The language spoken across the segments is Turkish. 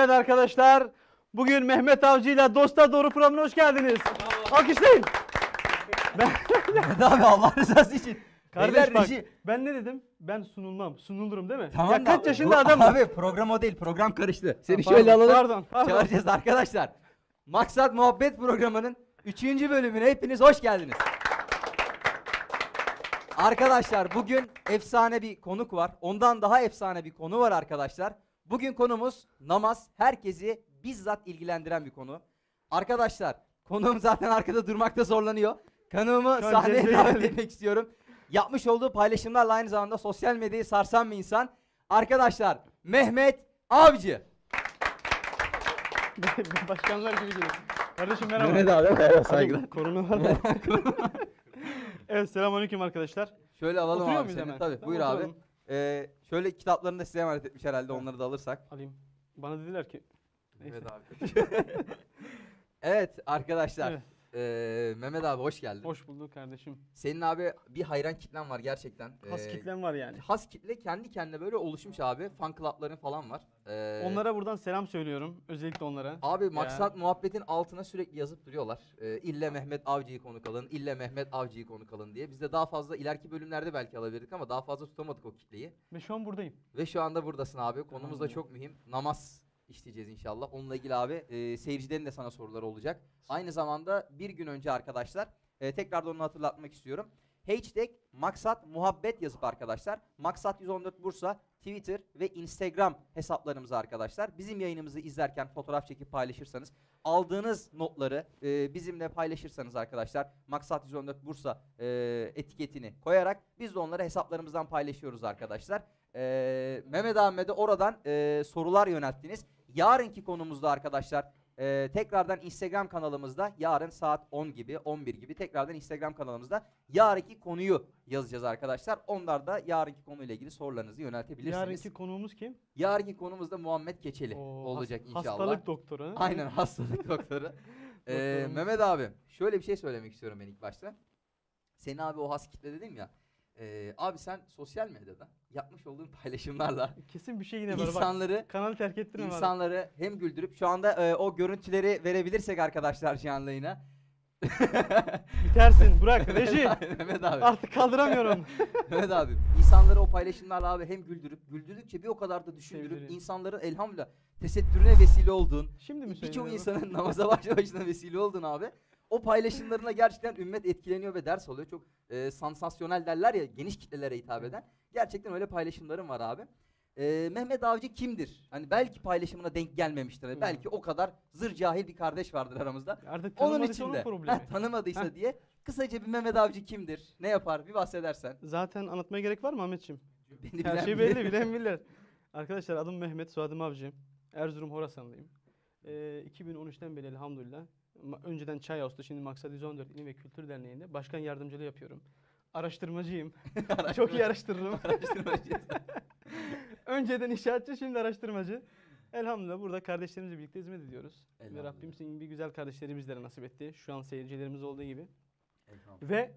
Evet arkadaşlar, bugün Mehmet Avcı ile Dosta Doğru programına hoş geldiniz. Alkışlayın. Mehmet abi Allah rızası için. Kardeş Beyler, bak, reji- ben ne dedim? Ben sunulmam, sunulurum değil mi? Tamam ya da kaç bu- yaşında adamım? Abi program o değil program karıştı. Seni Pardon, şöyle alalım. Pardon, pardon. Çağıracağız arkadaşlar. Maksat Muhabbet programının 3. bölümüne hepiniz hoş geldiniz. Arkadaşlar bugün efsane bir konuk var. Ondan daha efsane bir konu var arkadaşlar. Bugün konumuz namaz. Herkesi bizzat ilgilendiren bir konu. Arkadaşlar konuğum zaten arkada durmakta zorlanıyor. An sahneye cezbeye davet etmek istiyorum. Yapmış olduğu paylaşımlarla aynı zamanda sosyal medyayı sarsan bir insan. Arkadaşlar Mehmet Avcı. Başkanlar gibi geliyor. Kardeşim merhaba. abi merhaba Hadi, Korona var da. evet selamünaleyküm arkadaşlar. Şöyle alalım Oturuyor abi muyuz seni. hemen? Tabii Tamam, buyur abi. Ee, şöyle kitaplarını da size emanet etmiş herhalde onları da alırsak. Alayım. Bana dediler ki. Neyse. Evet abi. evet arkadaşlar. Evet. Ee, Mehmet abi hoş geldin. Hoş bulduk kardeşim. Senin abi bir hayran kitlen var gerçekten. Has Ee, kitlem var yani. Has kitle kendi kendine böyle oluşmuş abi. Fan club'ların falan var. Ee, Onlara buradan selam söylüyorum. Özellikle onlara. Abi maksat muhabbetin altına sürekli yazıp duruyorlar. Ee, ille Mehmet Avcı'yı konuk alın, ille Mehmet Avcı'yı konuk alın diye. Biz de daha fazla ileriki bölümlerde belki alabilirdik ama daha fazla tutamadık o kitleyi. Ve şu an buradayım. Ve şu anda buradasın abi. Konumuz da çok mühim. Namaz işleyeceğiz inşallah. Onunla ilgili abi e, seyircilerin de sana soruları olacak. Aynı zamanda bir gün önce arkadaşlar e, tekrardan onu hatırlatmak istiyorum. Hashtag maksat muhabbet yazıp arkadaşlar. Maksat 114 Bursa Twitter ve Instagram hesaplarımıza arkadaşlar. Bizim yayınımızı izlerken fotoğraf çekip paylaşırsanız aldığınız notları e, bizimle paylaşırsanız arkadaşlar Maksat 114 Bursa e, etiketini koyarak biz de onları hesaplarımızdan paylaşıyoruz arkadaşlar. E, Mehmet Ahmet'e oradan e, sorular yönelttiniz. Yarınki konumuzda arkadaşlar e, tekrardan Instagram kanalımızda yarın saat 10 gibi 11 gibi tekrardan Instagram kanalımızda yarınki konuyu yazacağız arkadaşlar. Onlar da yarınki konuyla ilgili sorularınızı yöneltebilirsiniz. Yarınki konuğumuz kim? Yarınki konumuz da Muhammed Keçeli Oo, olacak has- inşallah. Hastalık doktoru. Aynen hastalık doktoru. Ee. Mehmet abi şöyle bir şey söylemek istiyorum ben ilk başta. Seni abi o has kitle dedim ya. Ee, abi sen sosyal medyada yapmış olduğun paylaşımlarla Kesin bir şey yine var. Bak, insanları kanalı terk ettirme insanları hem güldürüp şu anda e, o görüntüleri verebilirsek arkadaşlar canlı yayına. Bitersin. Bırak reji. Mehmet abi. Artık kaldıramıyorum. Mehmet abi insanları o paylaşımlarla abi hem güldürüp güldürdükçe bir o kadar da düşündürüp Sevdiriyor. insanların elhamdülillah tesettürüne vesile olduğun Şimdi mi birçok insanın namaza başlamasına vesile oldun abi. O paylaşımlarına gerçekten ümmet etkileniyor ve ders alıyor. Çok e, sansasyonel derler ya geniş kitlelere hitap eden. Gerçekten öyle paylaşımlarım var abi. E, Mehmet Avcı kimdir? Hani belki paylaşımına denk gelmemiştir. Hani belki o kadar zır cahil bir kardeş vardır aramızda. Artık Onun tanımadıysa için onun de problemi. tanımadıysa diye kısaca bir Mehmet Avcı kimdir? Ne yapar? Bir bahsedersen. Zaten anlatmaya gerek var mı Ahmetciğim? Beni Her şey bilir. belli bilen bilir. Arkadaşlar adım Mehmet, soyadım Avcı. Erzurum Horasanlıyım. Ee, 2013'ten beri elhamdülillah. Önceden Çay Ağustos, şimdi Maksat 114 İlim ve Kültür Derneği'nde başkan yardımcılığı yapıyorum. Araştırmacıyım. Çok iyi araştırırım. Araştırmacı. Önceden inşaatçı, şimdi araştırmacı. Elhamdülillah burada kardeşlerimizle birlikte hizmet ediyoruz. Ve. Rabbim senin gibi güzel kardeşleri bizlere nasip etti. Şu an seyircilerimiz olduğu gibi. Ve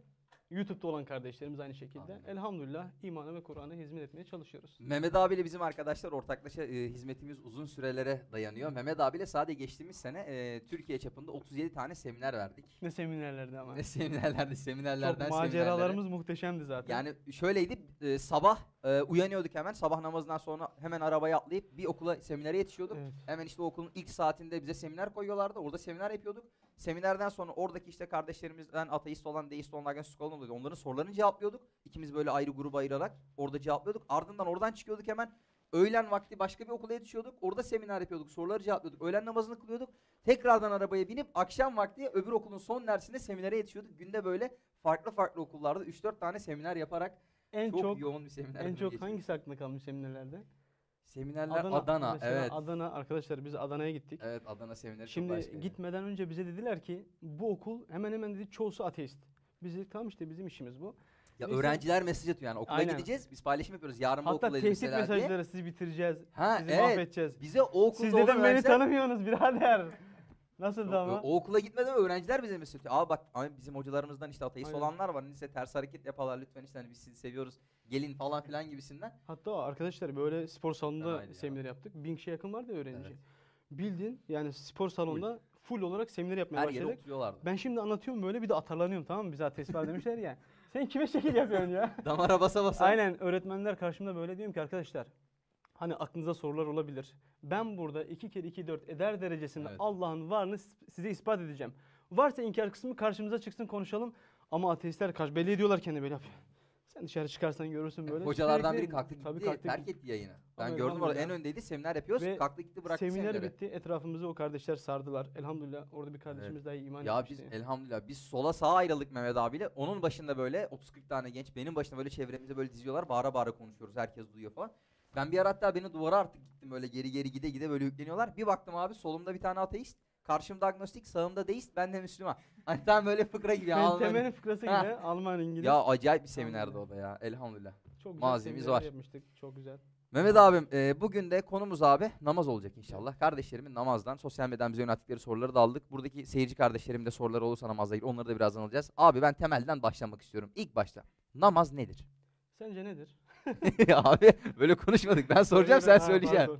YouTube'da olan kardeşlerimiz aynı şekilde. Amin. Elhamdülillah imana ve Kur'an'a hizmet etmeye çalışıyoruz. Mehmet abiyle bizim arkadaşlar ortaklaşa e, hizmetimiz uzun sürelere dayanıyor. Mehmet abiyle sadece geçtiğimiz sene e, Türkiye çapında 37 tane seminer verdik. Ne seminerlerde ama. Ne seminerlerde, seminerlerden Çok maceralarımız muhteşemdi zaten. Yani şöyleydi e, sabah e, uyanıyorduk hemen sabah namazından sonra hemen arabaya atlayıp bir okula seminere yetişiyorduk. Evet. Hemen işte okulun ilk saatinde bize seminer koyuyorlardı. Orada seminer yapıyorduk. Seminerden sonra oradaki işte kardeşlerimizden ateist olan, deist olanlardan psikolog oluyordu. Onların sorularını cevaplıyorduk. İkimiz böyle ayrı gruba ayırarak orada cevaplıyorduk. Ardından oradan çıkıyorduk hemen. Öğlen vakti başka bir okula yetişiyorduk. Orada seminer yapıyorduk. Soruları cevaplıyorduk. Öğlen namazını kılıyorduk. Tekrardan arabaya binip akşam vakti öbür okulun son dersinde seminere yetişiyorduk. Günde böyle farklı farklı okullarda 3-4 tane seminer yaparak en çok, çok, yoğun bir seminer. en çok geçirdik. hangisi aklında kalmış seminerlerde? Seminerler Adana, mesela evet. Adana arkadaşlar biz Adana'ya gittik. Evet Adana semineri Şimdi gitmeden önce bize dediler ki bu okul hemen hemen dedi çoğusu ateist. Biz dedik tamam işte bizim işimiz bu. Ya Neyse. öğrenciler mesaj atıyor yani okula Aynen. gideceğiz biz paylaşım yapıyoruz yarın bu Hatta okuldayız tehdit mesela diye. mesajları sizi bitireceğiz. Ha sizi evet mahvedeceğiz. bize o okulda Siz dedim beni öğrenciler- tanımıyorsunuz birader. Nasıldı O- ama? O, okula gitmeden öğrenciler bize mesaj atıyor. Aa bak bizim hocalarımızdan işte ateist Aynen. olanlar var. Neyse ters hareket yaparlar lütfen işte hani biz sizi seviyoruz. Gelin falan filan gibisinden. Hatta arkadaşlar böyle spor salonunda Fenaydı ya. seminer yaptık. Bin kişiye yakın vardı öğrenci. Evet. Bildiğin yani spor salonunda full olarak seminer yapmaya Her yere başladık. oturuyorlardı. Ben şimdi anlatıyorum böyle bir de atarlanıyorum tamam mı? Bize ateist var demişler ya. Sen kime şekil yapıyorsun ya? Damara basa basa. Aynen öğretmenler karşımda böyle diyorum ki arkadaşlar hani aklınıza sorular olabilir. Ben burada 2 kere 2 4 eder derecesinde Evet. Allah'ın varlığını size ispat edeceğim. Varsa inkar kısmı karşımıza çıksın konuşalım. Ama ateistler karşı belli ediyorlar kendini böyle yapıyor. Sen dışarı çıkarsan görürsün böyle. Hocalardan Sürekli- biri kalktı gitti, Tabii kalktı terk gitti. etti yayını. Ben Ama gördüm orada elhamdülillah. en öndeydi, seminer yapıyoruz. Ve kalktı gitti bıraktı Seminer semineri. bitti. Etrafımızı o kardeşler sardılar. Elhamdülillah orada bir kardeşimiz daha iman Ya biz etmişti. elhamdülillah biz sola sağa ayrıldık Mehmet abiyle. Onun başında böyle 30-40 tane genç benim başında böyle çevremize böyle diziyorlar. Bağıra bağıra konuşuyoruz. Herkes duyuyor falan. Ben bir ara hatta beni duvara artık gittim böyle geri geri gide gide böyle yükleniyorlar. Bir baktım abi solumda bir tane ateist. Karşımda agnostik, sağımda deist, ben de Müslüman. Hani tam böyle fıkra gibi. Alman- Fentemenin fıkrası Ha. gibi Alman İngiliz. Ya acayip bir seminerdi o da ya elhamdülillah. çok güzel malzememiz seminerler var. Yapmıştık. Çok güzel. Mehmet abim e, bugün de konumuz abi namaz olacak inşallah. Kardeşlerimin namazdan sosyal medyadan bize yönelttikleri soruları da aldık. Buradaki seyirci kardeşlerim de soruları olursa namazla ilgili onları da birazdan alacağız. Abi ben temelden başlamak istiyorum. İlk başta namaz nedir? Sence nedir? abi böyle konuşmadık. Ben soracağım sen Ha, söyleyeceksin. pardon.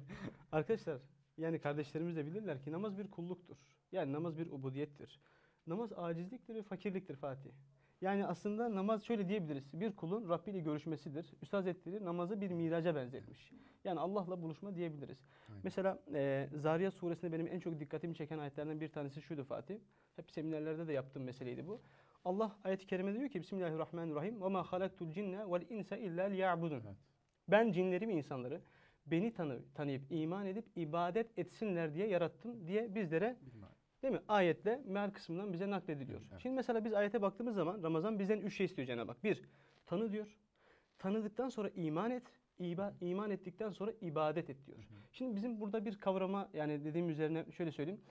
Arkadaşlar yani kardeşlerimiz de bilirler ki namaz bir kulluktur. Yani namaz bir ubudiyettir. Namaz acizliktir ve fakirliktir Fatih. Yani aslında namaz şöyle diyebiliriz. Bir kulun Rabbi ile görüşmesidir. Üstad Hazretleri namazı bir miraca benzetmiş. Yani Allah'la buluşma diyebiliriz. Aynen. Mesela e, Zariyat suresinde benim en çok dikkatimi çeken ayetlerden bir tanesi şuydu Fatih. Hep seminerlerde de yaptığım meseleydi bu. Allah ayet-i kerimede diyor ki Bismillahirrahmanirrahim. ve ma halaktul cinne vel insa illa liya'budun. Evet. Ben cinleri ve insanları beni tanı, tanıyıp iman edip ibadet etsinler diye yarattım diye bizlere değil mi? Ayetle meal kısmından bize naklediliyor. Evet. Şimdi mesela biz ayete baktığımız zaman Ramazan bizden üç şey istiyor Cenab-ı Hak. Bir, tanı diyor. Tanıdıktan sonra iman et. İba, iman ettikten sonra ibadet et diyor. Şimdi bizim burada bir kavrama yani dediğim üzerine şöyle söyleyeyim.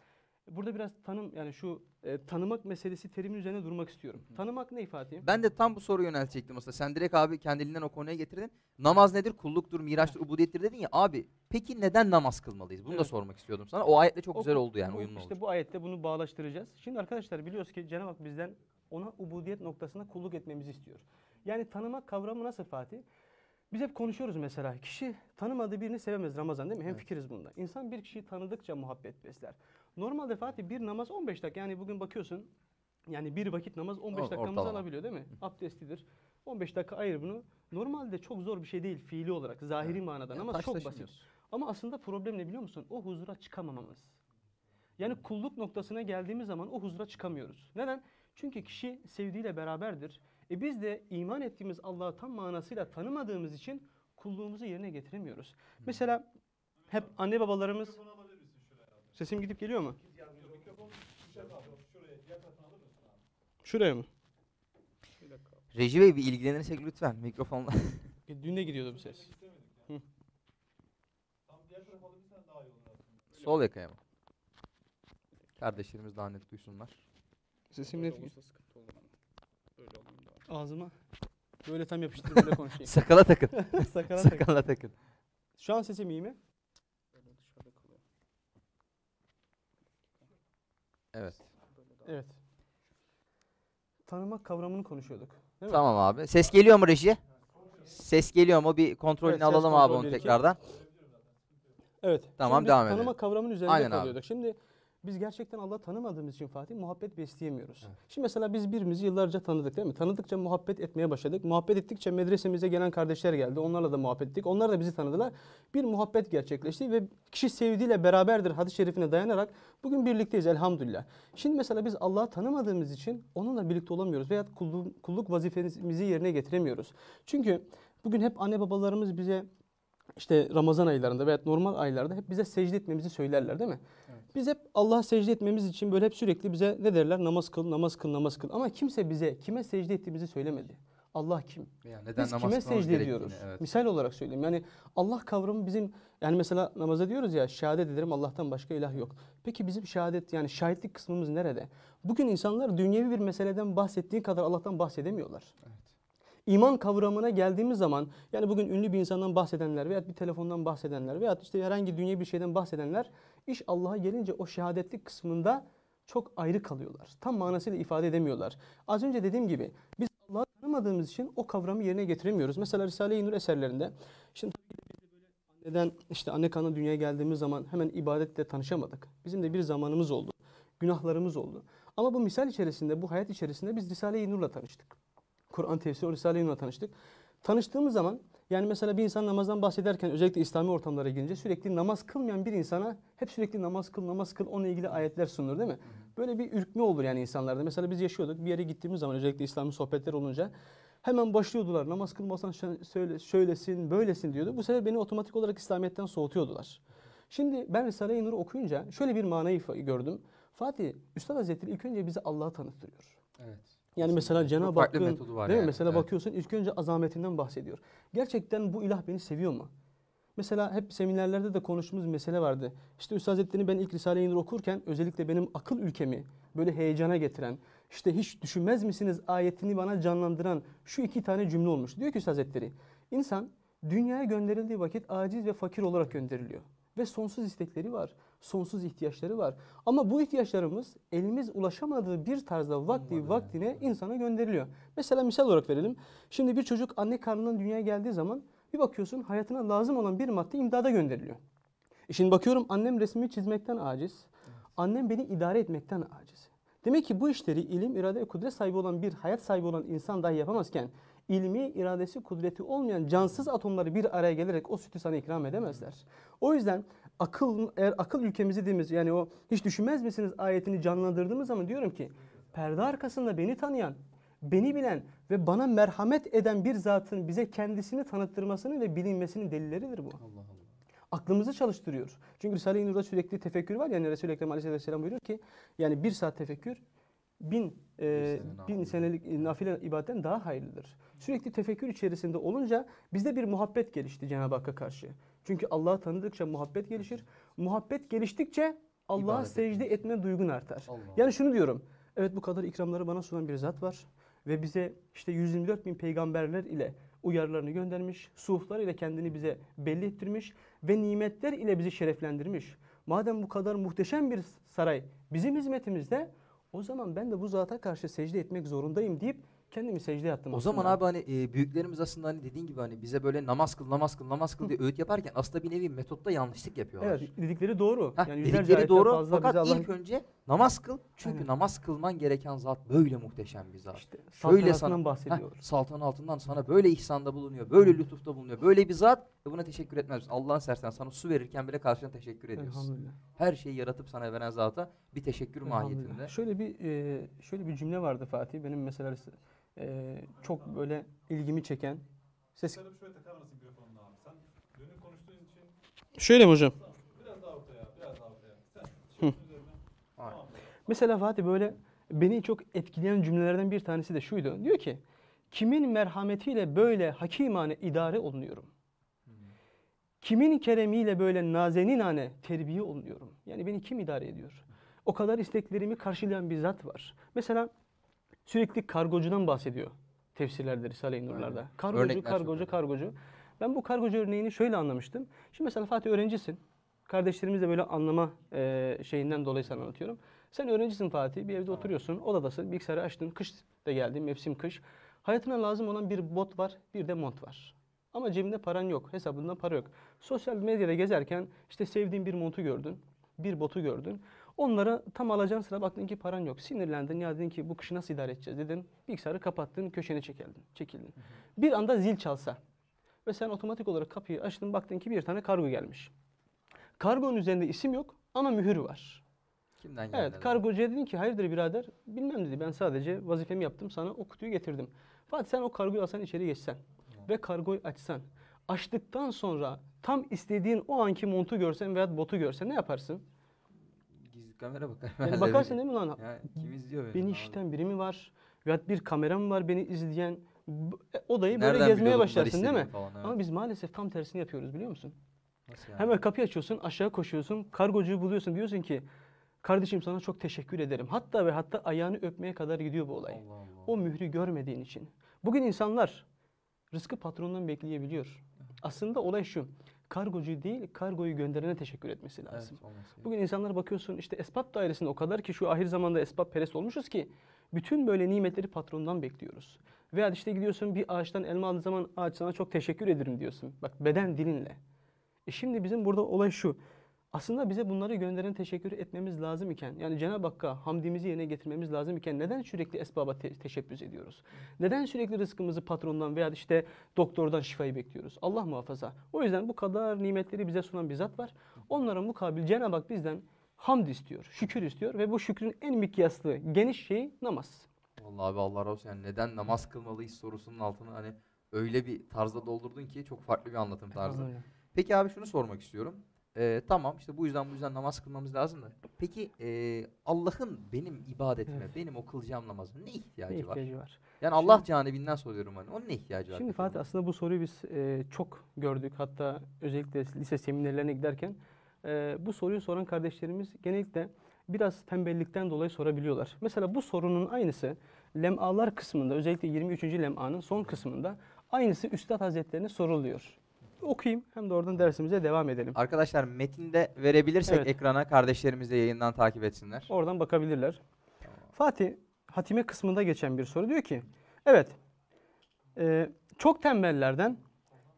Burada biraz tanım yani şu e, tanımak meselesi terimin üzerine durmak istiyorum. Tanımak ne Fatih? Ben de tam bu soruyu yöneltecektim aslında. Sen direkt abi kendiliğinden o konuya getirdin. Namaz nedir? Kulluktur, miraçtır, ubudiyettir dedin ya. Abi peki neden namaz kılmalıyız? Bunu da Evet. sormak istiyordum sana. O ayetle çok O güzel oldu yani uyumlu İşte oldu. bu ayette bunu bağlaştıracağız. Şimdi arkadaşlar biliyoruz ki Cenab-ı Hak bizden ona ubudiyet noktasında kulluk etmemizi istiyor. Yani tanımak kavramı nasıl Fatih? Biz hep konuşuyoruz mesela. Kişi tanımadığı birini sevemez Ramazan değil mi? Hem Evet. fikiriz bunda. İnsan bir kişiyi tanıdıkça muhabbet besler. Normalde Fatih bir namaz 15 dakika. Yani bugün bakıyorsun yani bir vakit namaz 15 Or- dakikamızı ortalama. alabiliyor değil mi? Abdestidir. 15 dakika ayır bunu. Normalde çok zor bir şey değil fiili olarak. Zahiri Evet. manada Yani namaz çok basit. Ama aslında problem ne biliyor musun? O huzura çıkamamamız. Yani kulluk noktasına geldiğimiz zaman o huzura çıkamıyoruz. Neden? Çünkü kişi sevdiğiyle beraberdir. E biz de iman ettiğimiz Allah'ı tam manasıyla tanımadığımız için kulluğumuzu yerine getiremiyoruz. Mesela hep anne babalarımız... Sesim gidip geliyor mu? Şuraya mı? Reji Bey bir ilgilenirsek lütfen mikrofonla. E, Dün de gidiyordu bu ses. Sol yakaya mı? Kardeşlerimiz daha net duysunlar. Sesim net Ağzıma böyle tam yapıştırıp böyle konuşayım. Sakala takın. Sakala. Sakala takın. Şu an sesim iyi mi? Evet. Evet. Tanımak kavramını konuşuyorduk. Değil mi? Tamam abi. Ses geliyor mu reji? Ses geliyor mu? Bir kontrolünü Evet, ses alalım abi kontrol onu bir, iki. tekrardan. Evet. Tamam, Şimdi devam edelim. Tanıma kavramının üzerinde Aynen abi. kalıyorduk. Şimdi biz gerçekten Allah'ı tanımadığımız için Fatih muhabbet besleyemiyoruz. Evet. Şimdi mesela biz birbirimizi yıllarca tanıdık değil mi? Tanıdıkça muhabbet etmeye başladık. Muhabbet ettikçe medresemize gelen kardeşler geldi. Onlarla da muhabbet ettik. Onlar da bizi tanıdılar. Bir muhabbet gerçekleşti ve kişi sevdiğiyle beraberdir hadis-i şerifine dayanarak bugün birlikteyiz elhamdülillah. Şimdi mesela biz Allah'ı tanımadığımız için onunla birlikte olamıyoruz veya kulluk, kulluk vazifemizi yerine getiremiyoruz. Çünkü bugün hep anne babalarımız bize işte Ramazan aylarında veya normal aylarda hep bize secde etmemizi söylerler değil mi? Biz hep Allah'a secde etmemiz için böyle hep sürekli bize ne derler? Namaz kıl, namaz kıl, namaz kıl. Ama kimse bize kime secde ettiğimizi söylemedi. Allah kim? Ya neden Biz kime secde ediyoruz? Evet. Misal olarak söyleyeyim. Yani Allah kavramı bizim yani mesela namaza diyoruz ya şehadet ederim Allah'tan başka ilah yok. Peki bizim şehadet yani şahitlik kısmımız nerede? Bugün insanlar dünyevi bir meseleden bahsettiği kadar Allah'tan bahsedemiyorlar. Evet. İman kavramına geldiğimiz zaman yani bugün ünlü bir insandan bahsedenler veya bir telefondan bahsedenler veya işte herhangi dünyevi bir şeyden bahsedenler iş Allah'a gelince o şehadetlik kısmında çok ayrı kalıyorlar. Tam manasıyla ifade edemiyorlar. Az önce dediğim gibi biz Allah'ı tanımadığımız için o kavramı yerine getiremiyoruz. Mesela Risale-i Nur eserlerinde şimdi Neden işte anne karnına dünyaya geldiğimiz zaman hemen ibadetle tanışamadık. Bizim de bir zamanımız oldu. Günahlarımız oldu. Ama bu misal içerisinde, bu hayat içerisinde biz Risale-i Nur'la tanıştık. Kur'an tefsiri Risale-i Nur'la tanıştık. Tanıştığımız zaman yani mesela bir insan namazdan bahsederken özellikle İslami ortamlara girince sürekli namaz kılmayan bir insana hep sürekli namaz kıl, namaz kıl onunla ilgili ayetler sunulur değil mi? Böyle bir ürkme olur yani insanlarda. Mesela biz yaşıyorduk bir yere gittiğimiz zaman özellikle İslami sohbetler olunca hemen başlıyordular. Namaz kılmasan şö- söyle, şöylesin, böylesin diyordu. Bu sefer beni otomatik olarak İslamiyet'ten soğutuyordular. Şimdi ben Risale-i Nur'u okuyunca şöyle bir manayı gördüm. Fatih, Üstad Hazretleri ilk önce bize Allah'ı tanıttırıyor. Evet. Yani mesela. Cenab-ı Hakk'ın değil mi? yani. Mesela Evet. bakıyorsun ilk önce azametinden bahsediyor. Gerçekten bu ilah beni seviyor mu? Mesela hep seminerlerde de konuştuğumuz mesele vardı. İşte Üstad Hazretleri'ni ben ilk Risale-i Nur okurken özellikle benim akıl ülkemi böyle heyecana getiren, işte hiç düşünmez misiniz ayetini bana canlandıran şu iki tane cümle olmuş. Diyor ki Üstad Hazretleri, insan dünyaya gönderildiği vakit aciz ve fakir olarak gönderiliyor. Ve sonsuz istekleri var, sonsuz ihtiyaçları var. Ama bu ihtiyaçlarımız elimiz ulaşamadığı bir tarzda vakti Olmadı vaktine insana gönderiliyor. Mesela misal olarak verelim. Şimdi bir çocuk anne karnından dünyaya geldiği zaman bir bakıyorsun hayatına lazım olan bir madde imdada gönderiliyor. E şimdi bakıyorum annem resmimi çizmekten aciz. Annem beni idare etmekten aciz. Demek ki bu işleri ilim, irade ve kudret sahibi olan bir hayat sahibi olan insan dahi yapamazken ilmi, iradesi, kudreti olmayan cansız atomları bir araya gelerek o sütü sana ikram edemezler. O yüzden akıl eğer akıl ülkemizi dediğimiz yani o hiç düşünmez misiniz ayetini canlandırdığımız zaman diyorum ki perde arkasında beni tanıyan, beni bilen ve bana merhamet eden bir zatın bize kendisini tanıttırmasının ve bilinmesinin delilleridir bu. Allah Allah. Aklımızı çalıştırıyor. Çünkü Risale-i Nur'da sürekli tefekkür var. Yani Resul-i Ekrem Aleyhisselam buyuruyor ki yani bir saat tefekkür bin, e, bin nafile. senelik nafile ibadetten daha hayırlıdır. Sürekli tefekkür içerisinde olunca bizde bir muhabbet gelişti Cenab-ı Hakk'a karşı. Çünkü Allah'ı tanıdıkça muhabbet gelişir. Muhabbet geliştikçe Allah'a secde etme duygun artar. Allah. Yani şunu diyorum. Evet bu kadar ikramları bana sunan bir zat var. Ve bize işte 124 bin peygamberler ile uyarılarını göndermiş. Suhuflar ile kendini bize belli ettirmiş. Ve nimetler ile bizi şereflendirmiş. Madem bu kadar muhteşem bir saray bizim hizmetimizde o zaman ben de bu zata karşı secde etmek zorundayım deyip kendimi secdeye attım O aslında. zaman abi hani e, büyüklerimiz aslında hani dediğin gibi hani bize böyle namaz kıl, namaz kıl, namaz kıl diye öğüt yaparken aslında bir nevi metotta yanlışlık yapıyorlar. Evet dedikleri doğru. Heh, yani yüzlerce dedikleri doğru fazla fakat Allah'ın ilk önce namaz kıl. Çünkü Aynen. namaz kılman gereken zat böyle muhteşem bir zat. işte Şöyle saltanatından sana bahsediyor. heh, saltanatından sana böyle ihsanda bulunuyor, böyle lütufta bulunuyor, böyle bir zat ve buna teşekkür etmez? Allah'ın sersen sana su verirken bile karşına teşekkür ediyorsun. Her şeyi yaratıp sana veren zata bir teşekkür mahiyetinde. Şöyle bir e, şöyle bir cümle vardı Fatih. Benim mesela e, çok böyle ilgimi çeken. Ses şöyle mi hocam? biraz daha ortaya, biraz daha ortaya. Sen Hı. şunun üzerine. Aynen. Tamam. Mesela Fatih böyle beni çok etkileyen cümlelerden bir tanesi de şuydu. Diyor ki kimin merhametiyle böyle hakimane idare olunuyorum. Kimin keremiyle böyle nazeninane terbiye olunuyorum. Yani beni kim idare ediyor? O kadar isteklerimi karşılayan bir zat var. Mesela sürekli kargocudan bahsediyor tefsirlerde, Risale-i Nur'larda. Aynen. Kargocu, Örnekler kargocu, kargocu. Ben bu kargocu örneğini şöyle anlamıştım. Şimdi mesela Fatih öğrencisin. Kardeşlerimiz de böyle anlama e, şeyinden dolayı sana anlatıyorum. Sen öğrencisin Fatih, bir evde oturuyorsun, odadasın, bilgisayarı açtın, kış da geldi, mevsim kış. Hayatına lazım olan bir bot var, bir de mont var. Ama cebinde paran yok, hesabında para yok. Sosyal medyada gezerken işte sevdiğin bir montu gördün, bir botu gördün. Onlara tam alacağın sıra baktın ki paran yok. Sinirlendin ya dedin ki bu kışı nasıl idare edeceğiz dedin. Bilgisayarı kapattın, köşene çekildin, çekildin. Bir anda zil çalsa ve sen otomatik olarak kapıyı açtın baktın ki bir tane kargo gelmiş. Kargonun üzerinde isim yok ama mühür var. Kimden geldi? Evet, kargocuya dedin ki hayırdır birader? Bilmem dedi. Ben sadece vazifemi yaptım. Sana o kutuyu getirdim. Fatih sen o kargoyu alsan içeri geçsen ve kargoyu açsan. Açtıktan sonra tam istediğin o anki montu görsen veya botu görsen ne yaparsın? Kamera bakar. Yani bakarsın değil mi lan? Ya kim izliyor beni? Beni işiten biri mi var? Veya bir kameram var beni izleyen. E, Odayı böyle Nereden gezmeye başlarsın değil mi? Falan, evet. Ama biz maalesef tam tersini yapıyoruz biliyor musun? Nasıl yani? Hemen kapıyı açıyorsun, aşağı koşuyorsun, kargocuyu buluyorsun. Diyorsun ki kardeşim sana çok teşekkür ederim. Hatta ve hatta ayağını öpmeye kadar gidiyor bu olay. Allah Allah. O mührü görmediğin için. Bugün insanlar rızkı patronundan bekleyebiliyor. Aslında olay şu. Kargocu değil, kargoyu gönderene teşekkür etmesi lazım. Evet, olması. Bugün insanlar bakıyorsun işte esbab dairesinde o kadar ki şu ahir zamanda esbab perest olmuşuz ki bütün böyle nimetleri patrondan bekliyoruz. Veya işte gidiyorsun bir ağaçtan elma aldığın zaman ağaç sana çok teşekkür ederim diyorsun. Bak beden dilinle. E şimdi bizim burada olay şu. Aslında bize bunları gönderen teşekkür etmemiz lazım iken yani Cenab-ı Hakk'a hamdimizi yerine getirmemiz lazım iken neden sürekli esbaba te- teşebbüs ediyoruz? Neden sürekli rızkımızı patrondan veya işte doktordan şifayı bekliyoruz? Allah muhafaza. O yüzden bu kadar nimetleri bize sunan bir zat var. Onlara mukabil Cenab-ı Hak bizden hamd istiyor, şükür istiyor ve bu şükrün en mikyaslı, geniş şeyi namaz. Vallahi abi Allah razı olsun. Yani neden namaz kılmalıyız sorusunun altını hani öyle bir tarzda doldurdun ki çok farklı bir anlatım tarzı. Peki abi şunu sormak istiyorum. Ee, tamam işte bu yüzden bu yüzden namaz kılmamız lazım da. Peki ee, Allah'ın benim ibadetime, Evet. benim o kılacağım namazıma ne ihtiyacı, Ne var? ihtiyacı var? Yani Allah canibinden soruyorum hani. Onun ne ihtiyacı var? Şimdi Fatih aslında bu soruyu biz e, çok gördük. Hatta özellikle lise seminerlerine giderken e, bu soruyu soran kardeşlerimiz genellikle biraz tembellikten dolayı sorabiliyorlar. Mesela bu sorunun aynısı lemalar kısmında özellikle 23. lemanın son kısmında aynısı Üstad Hazretlerine soruluyor. Okuyayım hem de oradan dersimize devam edelim. Arkadaşlar metinde verebilirsek Evet. ekrana kardeşlerimiz de yayından takip etsinler. Oradan bakabilirler. Fatih hatime kısmında geçen bir soru diyor ki evet e, çok tembellerden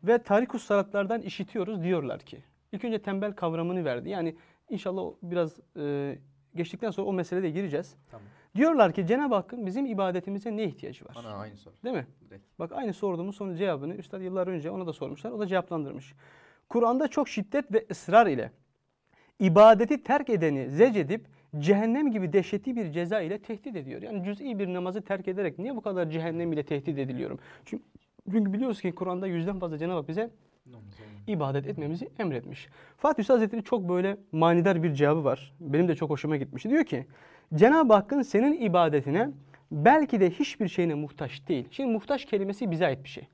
ve tarikus salatlardan işitiyoruz diyorlar ki. İlk önce tembel kavramını verdi. Yani inşallah o biraz e, geçtikten sonra o meseleye de gireceğiz. Tamam. Diyorlar ki Cenab-ı Hakk'ın bizim ibadetimize ne ihtiyacı var? Ana aynı soru. Değil mi? Direkt. Bak aynı sorduğumun sonra cevabını Üstad yıllar önce ona da sormuşlar. O da cevaplandırmış. Kur'an'da çok şiddet ve ısrar ile ibadeti terk edeni zec edip cehennem gibi dehşetli bir ceza ile tehdit ediyor. Yani cüz'i bir namazı terk ederek niye bu kadar cehennem ile tehdit ediliyorum? Çünkü, çünkü biliyoruz ki Kur'an'da yüzden fazla Cenab-ı Hak bize ibadet etmemizi emretmiş. Fatih Hazretleri çok böyle manidar bir cevabı var. Benim de çok hoşuma gitmişti. Diyor ki Cenab-ı Hakk'ın senin ibadetine belki de hiçbir şeyine muhtaç değil. Şimdi muhtaç kelimesi bize ait bir şey.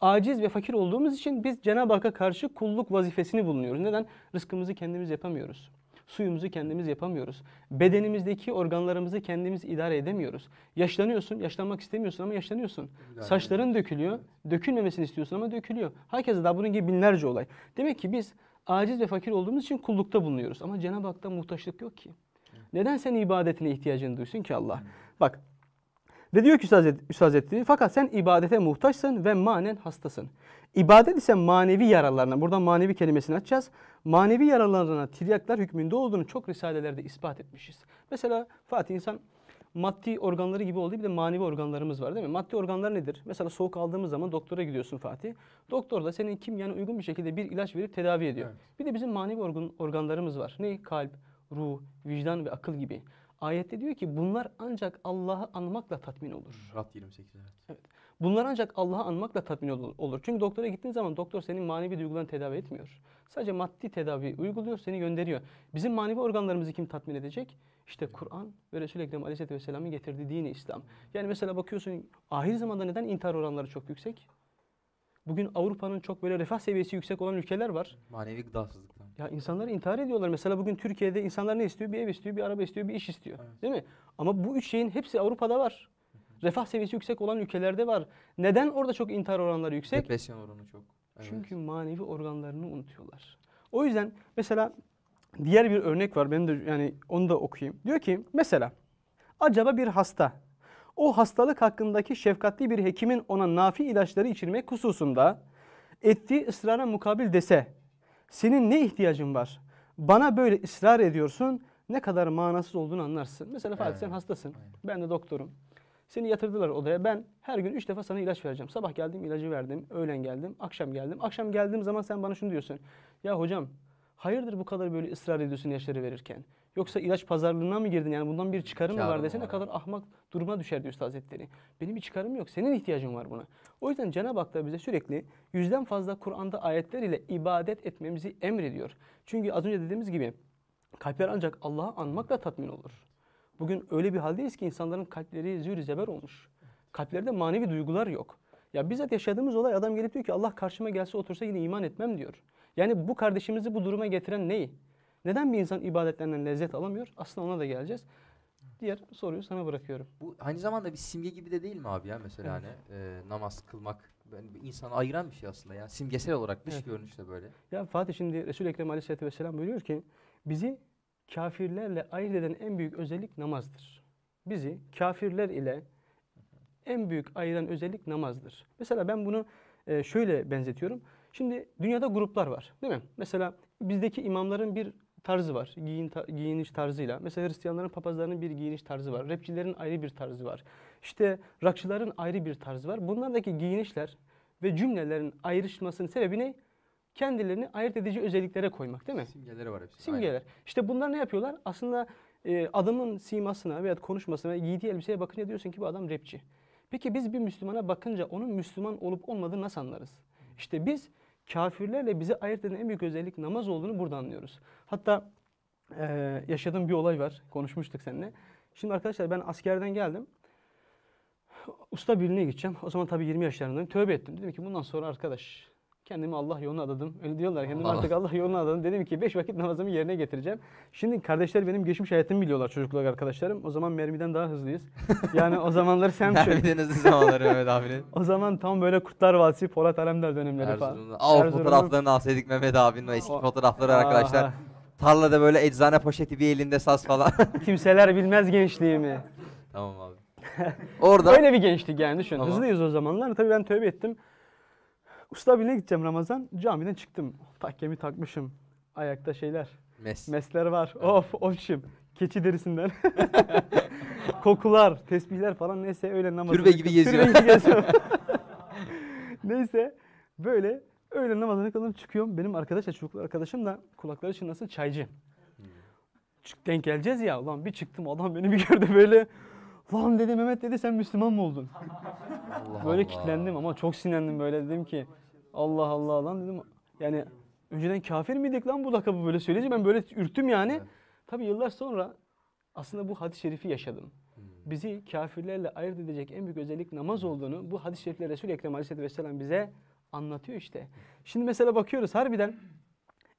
Aciz ve fakir olduğumuz için biz Cenab-ı Hakk'a karşı kulluk vazifesini bulunuyoruz. Neden? Rızkımızı kendimiz yapamıyoruz. Suyumuzu kendimiz yapamıyoruz. Bedenimizdeki organlarımızı kendimiz idare edemiyoruz. Yaşlanıyorsun, yaşlanmak istemiyorsun ama yaşlanıyorsun. Saçların dökülüyor, dökülmemesini istiyorsun ama dökülüyor. Herkese daha bunun gibi binlerce olay. Demek ki biz aciz ve fakir olduğumuz için kullukta bulunuyoruz. Ama Cenab-ı Hak'tan muhtaçlık yok ki. Neden senin ibadetine ihtiyacını duysun ki Allah? Bak ve diyor ki Üstad Hazret- Üstad Hazretleri fakat sen ibadete muhtaçsın ve manen hastasın. İbadet ise manevi yaralarına, buradan manevi kelimesini açacağız. Manevi yaralarına tiryaklar hükmünde olduğunu çok risalelerde ispat etmişiz. Mesela Fatih insan maddi organları gibi olduğu bir de manevi organlarımız var değil mi? Maddi organlar nedir? Mesela soğuk aldığımız zaman doktora gidiyorsun Fatih. Doktor da senin kimyana uygun bir şekilde bir ilaç verip tedavi ediyor. Bir de bizim manevi organ, organlarımız var. Ne? Kalp, ruh, vicdan ve akıl gibi. Ayette diyor ki bunlar ancak Allah'ı anmakla tatmin olur. Rat 28 evet. Bunlar ancak Allah'ı anmakla tatmin ol- olur. Çünkü doktora gittiğin zaman doktor senin manevi duygularını tedavi etmiyor. Sadece maddi tedavi uyguluyor, seni gönderiyor. Bizim manevi organlarımızı kim tatmin edecek? İşte Kur'an ve Resul-i Ekrem Aleyhisselatü Vesselam'ın getirdiği dini İslam. Yani mesela bakıyorsun ahir zamanda neden intihar oranları çok yüksek? Bugün Avrupa'nın çok böyle refah seviyesi yüksek olan ülkeler var. Manevi gıdasızlıktan. Ya insanlar intihar ediyorlar. Mesela bugün Türkiye'de insanlar ne istiyor? Bir ev istiyor, bir araba istiyor, bir iş istiyor. Evet. Değil mi? Ama bu üç şeyin hepsi Avrupa'da var. Refah seviyesi yüksek olan ülkelerde var. Neden orada çok intihar oranları yüksek? Depresyon oranı çok. Evet. Çünkü manevi organlarını unutuyorlar. O yüzden mesela diğer bir örnek var. Ben de yani onu da okuyayım. Diyor ki mesela acaba bir hasta o hastalık hakkındaki şefkatli bir hekimin ona nafi ilaçları içirmek hususunda ettiği ısrara mukabil dese senin ne ihtiyacın var? Bana böyle ısrar ediyorsun ne kadar manasız olduğunu anlarsın. Mesela Fatih sen Evet, hastasın. aynen. Ben de doktorum. Seni yatırdılar odaya. Ben her gün üç defa sana ilaç vereceğim. Sabah geldim ilacı verdim. Öğlen geldim. Akşam geldim. Akşam geldiğim zaman sen bana şunu diyorsun. Ya hocam hayırdır bu kadar böyle ısrar ediyorsun ilaçları verirken? Yoksa ilaç pazarlığına mı girdin? Yani bundan bir çıkarım mı var mı dese ne var? kadar ahmak duruma düşer diyor Üstad Hazretleri. Benim bir çıkarım yok. Senin ihtiyacın var buna. O yüzden Cenab-ı Hak da bize sürekli yüzden fazla Kur'an'da ayetler ile ibadet etmemizi emrediyor. Çünkü az önce dediğimiz gibi kalpler ancak Allah'ı anmakla tatmin olur. Bugün öyle bir haldeyiz ki insanların kalpleri zühri zeber olmuş. Kalplerde manevi duygular yok. Ya bizzat yaşadığımız olay adam gelip diyor ki Allah karşıma gelse otursa yine iman etmem diyor. Yani bu kardeşimizi bu duruma getiren neyi? Neden bir insan ibadetlerinden lezzet alamıyor? Aslında ona da geleceğiz. Diğer soruyu sana bırakıyorum. Bu aynı zamanda bir simge gibi de değil mi abi ya mesela hani e, namaz kılmak bir insanı ayıran bir şey aslında ya simgesel olarak dış Evet. görünüşle böyle. Ya Fatih şimdi Resul-i Ekrem Aleyhisselatü Vesselam buyuruyor ki bizi kafirlerle ayırt eden en büyük özellik namazdır. Bizi kafirler ile en büyük ayıran özellik namazdır. Mesela ben bunu e, şöyle benzetiyorum. Şimdi dünyada gruplar var değil mi? Mesela bizdeki imamların bir tarzı var. Giyin, ta- giyiniş tarzıyla. Mesela Hristiyanların papazlarının bir giyiniş tarzı var. Rapçilerin ayrı bir tarzı var. İşte rakçıların ayrı bir tarzı var. Bunlardaki giyinişler ve cümlelerin ayrışmasının sebebi ne? Kendilerini ayırt edici özelliklere koymak değil mi? Simgeleri var hepsinin. Simgeler. İşte bunlar ne yapıyorlar? Aslında e, adamın simasına veya konuşmasına, giydiği elbiseye bakınca diyorsun ki bu adam rapçi. Peki biz bir Müslümana bakınca onun Müslüman olup olmadığını nasıl anlarız? İşte biz kafirlerle bizi ayırt eden en büyük özellik namaz olduğunu burada anlıyoruz. Hatta e, yaşadığım bir olay var. Konuşmuştuk seninle. Şimdi arkadaşlar ben askerden geldim. Usta birliğine gideceğim. O zaman tabii 20 yaşlarındayım. Tövbe ettim. Dedim ki bundan sonra arkadaş kendimi Allah yoluna adadım. Öyle diyorlar. Kendimi Allah. artık Allah yoluna adadım. Dedim ki 5 vakit namazımı yerine getireceğim. Şimdi kardeşler benim geçmiş hayatımı biliyorlar çocukluk arkadaşlarım. O zaman mermiden daha hızlıyız. Yani o zamanları sen düşün. Harbiden hızlı zamanları Mehmet abinin. O zaman tam böyle Kurtlar Vadisi, Polat Alemdar dönemleri falan. Erzurum'da. Aa, o fotoğraflarını alsaydık Mehmet abinin o eski O- fotoğrafları arkadaşlar. Aha. Tarlada böyle eczane poşeti bir elinde saz falan. Kimseler bilmez gençliğimi. tamam abi. Orada Öyle bir gençlik yani düşün. Tamam. Hızlıyız o zamanlar. Tabii ben tövbe ettim. Usta birliğine gideceğim Ramazan. Camiden çıktım. Takkemi takmışım. Ayakta şeyler. mes. Mesler var. Of ofşim. Keçi derisinden. Kokular, tesbihler falan neyse öyle namazı. Türbe gibi geziyor. Türbe gibi geziyorum. neyse böyle öyle namazını kılıp çıkıyorum. Benim arkadaş da çocukluk arkadaşım da kulakları çınlasın çaycı. Çık, denk geleceğiz ya. Ulan bir çıktım adam beni bir gördü böyle. Lan dedi Mehmet dedi sen Müslüman mı oldun? Allah Böyle Allah. kilitlendim ama çok sinirlendim böyle dedim ki Allah Allah lan dedim. Yani önceden kafir miydik lan bu lakabı böyle söyleyince ben böyle ürktüm yani. Evet. Tabii yıllar sonra aslında bu hadis-i şerifi yaşadım. Hmm. Bizi kafirlerle ayırt edecek en büyük özellik namaz olduğunu bu hadis-i şerifle Resul-i Ekrem Aleyhisselatü Vesselam bize anlatıyor işte. Şimdi mesela bakıyoruz harbiden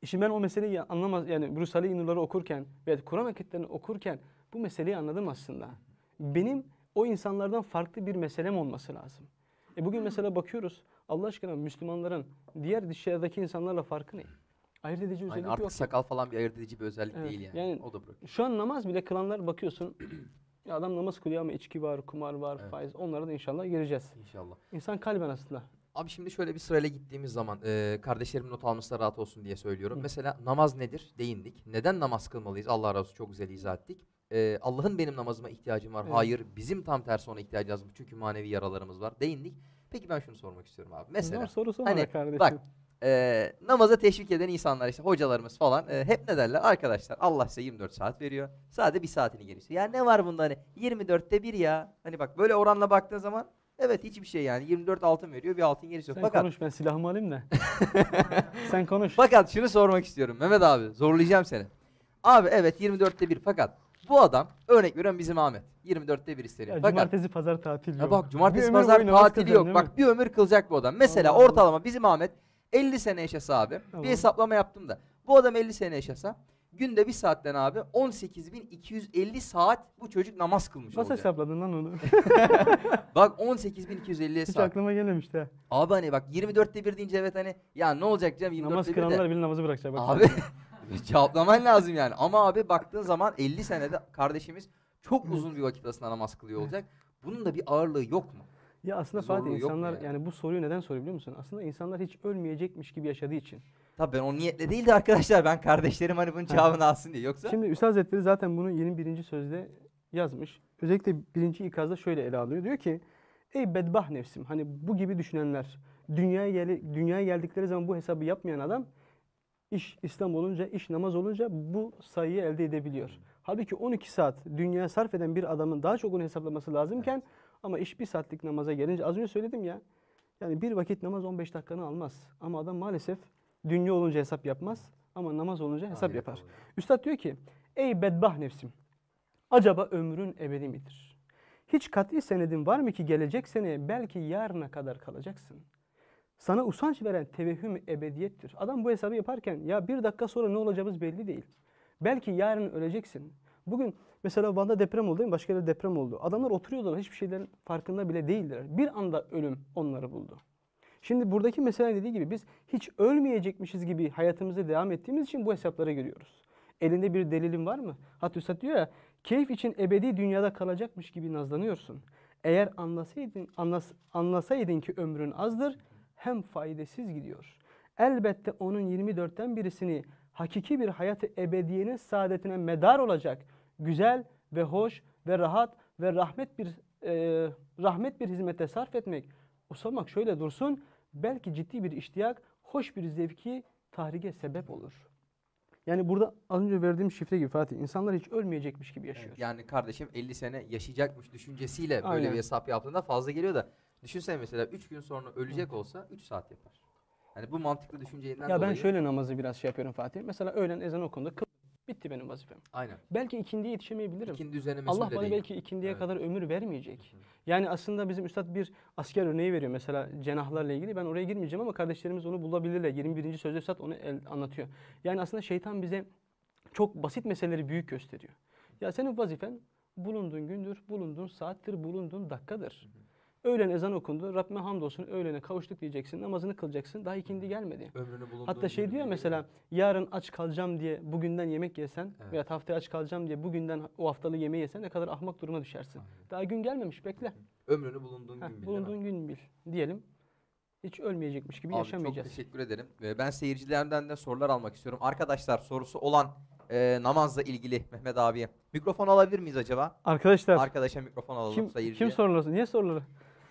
Şimdi ben o meseleyi anlamaz yani Rusali Nurları okurken ve Kur'an akitlerini okurken bu meseleyi anladım aslında. Benim o insanlardan farklı bir meselem olması lazım. E bugün mesela bakıyoruz Allah aşkına Müslümanların diğer dışarıdaki insanlarla farkı ne? Ayırt edici özellik Aynen, artık yok. sakal falan bir ayırt edici bir özellik Evet, değil yani. yani- O da bırak. Şu an namaz bile kılanlar bakıyorsun. ya adam namaz kılıyor ama içki var, kumar var, Evet. faiz. Onlara da inşallah gireceğiz. İnşallah. İnsan kalben aslında. Abi şimdi şöyle bir sırayla gittiğimiz zaman e, kardeşlerim not almışsa rahat olsun diye söylüyorum. Hı. Mesela namaz nedir? Değindik. Neden namaz kılmalıyız? Allah razı olsun çok güzel izah ettik. E, Allah'ın benim namazıma ihtiyacım var. Evet. Hayır bizim tam tersi ona ihtiyacımız var. Çünkü manevi yaralarımız var. Değindik. Peki ben şunu sormak istiyorum abi. Mesela Zor soru hani kardeşim. bak e, namaza teşvik eden insanlar işte hocalarımız falan e, hep ne derler? Arkadaşlar Allah size 24 saat veriyor. Sadece bir saatini geriyor. Ya ne var bunda hani 24'te bir ya. Hani bak böyle oranla baktığın zaman evet hiçbir şey yani 24 altın veriyor bir altın gerisi yok. Sen Fakat konuş ben silahımı alayım da. Sen konuş. Fakat şunu sormak istiyorum Mehmet abi zorlayacağım seni. Abi evet 24'te bir fakat bu adam örnek veriyorum bizim Ahmet 24'te bir isterim. Ya, fakat cumartesi pazar tatil Ya yok. bak cumartesi pazar namaz tatili yok. Bak bir ömür kılacak bu adam. Mesela Allah Allah. ortalama bizim Ahmet 50 sene yaşasa abi. Tamam. Bir hesaplama yaptım da. Bu adam 50 sene yaşasa günde bir saatten abi 18.250 saat bu çocuk namaz kılmış Nasıl olacak. hesapladın lan onu? Bak 18.250 Hiç saat. aklıma gelmemişti ha. Abi hani bak 24'te bir deyince evet hani ya ne olacak canım 24'te Namaz bir de. kılanlar bile namazı bırakacak. Bak. Abi cevaplaman lazım yani. Ama abi baktığın zaman 50 senede kardeşimiz çok uzun bir vakit arasında namaz kılıyor olacak. Bunun da bir ağırlığı yok mu? Ya aslında Zorluğu Fatih mu insanlar yani? yani bu soruyu neden soruyor biliyor musun? Aslında insanlar hiç ölmeyecekmiş gibi yaşadığı için. Tabii ben o niyetle değil de arkadaşlar ben kardeşlerim hani bunun cevabını alsın diye. Yoksa Şimdi Üstad Hazretleri zaten bunu yeni birinci sözde yazmış. Özellikle birinci ikazda şöyle ele alıyor. Diyor ki ey bedbah nefsim hani bu gibi düşünenler dünyaya, gel dünyaya geldikleri zaman bu hesabı yapmayan adam iş İslam olunca, iş namaz olunca bu sayıyı elde edebiliyor. Halbuki 12 saat dünyaya sarf eden bir adamın daha çok onu hesaplaması lazımken ama iş bir saatlik namaza gelince az önce söyledim ya yani bir vakit namaz 15 dakikanı almaz. Ama adam maalesef dünya olunca hesap yapmaz ama namaz olunca hesap yapar. Üstad diyor ki ey bedbah nefsim acaba ömrün ebedi midir? Hiç kat'i senedin var mı ki gelecek seneye belki yarına kadar kalacaksın? Sana usanç veren tevehhüm ebediyettir. Adam bu hesabı yaparken ya bir dakika sonra ne olacağımız belli değil. Belki yarın öleceksin. Bugün mesela Van'da deprem oldu değil mi? Başka yerde deprem oldu. Adamlar oturuyorlar hiçbir şeylerin farkında bile değiller. Bir anda ölüm onları buldu. Şimdi buradaki mesele dediği gibi biz hiç ölmeyecekmişiz gibi hayatımıza devam ettiğimiz için bu hesaplara giriyoruz. Elinde bir delilin var mı? Hatta Üstad diyor ya, keyif için ebedi dünyada kalacakmış gibi nazlanıyorsun. Eğer anlasaydın, anlas, anlasaydın ki ömrün azdır, hem faydasız gidiyor. elbette onun 24'ten birisini hakiki bir hayatı ebediyenin saadetine medar olacak güzel ve hoş ve rahat ve rahmet bir e, rahmet bir hizmete sarf etmek, usanmak şöyle dursun, belki ciddi bir iştiyak, hoş bir zevki tahrike sebep olur. Yani burada az önce verdiğim şifre gibi Fatih, insanlar hiç ölmeyecekmiş gibi yaşıyor. Yani kardeşim 50 sene yaşayacakmış düşüncesiyle böyle Aynen. bir hesap yaptığında fazla geliyor da düşünsene mesela 3 gün sonra ölecek olsa 3 saat yapar. Hani bu mantıklı düşünceyinden Ya ben dolayı. şöyle namazı biraz şey yapıyorum Fatih. Mesela öğlen ezan okundu, kıl- bitti benim vazifem. Aynen. Belki ikindiye yetişemeyebilirim. İkindi üzerine mesul Allah bana değil. belki ikindiye Evet. kadar ömür vermeyecek. Yani aslında bizim üstad bir asker örneği veriyor mesela cenahlarla ilgili. Ben oraya girmeyeceğim ama kardeşlerimiz onu bulabilirler. 21. sözde üstad onu el- anlatıyor. Yani aslında şeytan bize çok basit meseleleri büyük gösteriyor. Ya senin vazifen bulunduğun gündür, bulunduğun saattir, bulunduğun dakikadır. Öğlen ezan okundu. Rabbime hamdolsun öğlene kavuştuk diyeceksin. Namazını kılacaksın. Daha ikindi gelmedi. Hatta şey diyor mesela yarın aç kalacağım diye bugünden yemek yesen Evet. veya haftaya aç kalacağım diye bugünden o haftalığı yemeği yesen ne kadar ahmak duruma düşersin. Daha gün gelmemiş bekle. Ömrünü bulunduğun Heh, gün bil. bulunduğun gün bil diyelim. Hiç ölmeyecekmiş gibi Abi yaşamayacağız. çok teşekkür ederim. Ee, Ben seyircilerden de sorular almak istiyorum. Arkadaşlar sorusu olan e, namazla ilgili Mehmet abiye. Mikrofon alabilir miyiz acaba? Arkadaşlar Arkadaşa mikrofon alalım kim seyirciye. kim soruları? Niye soruları?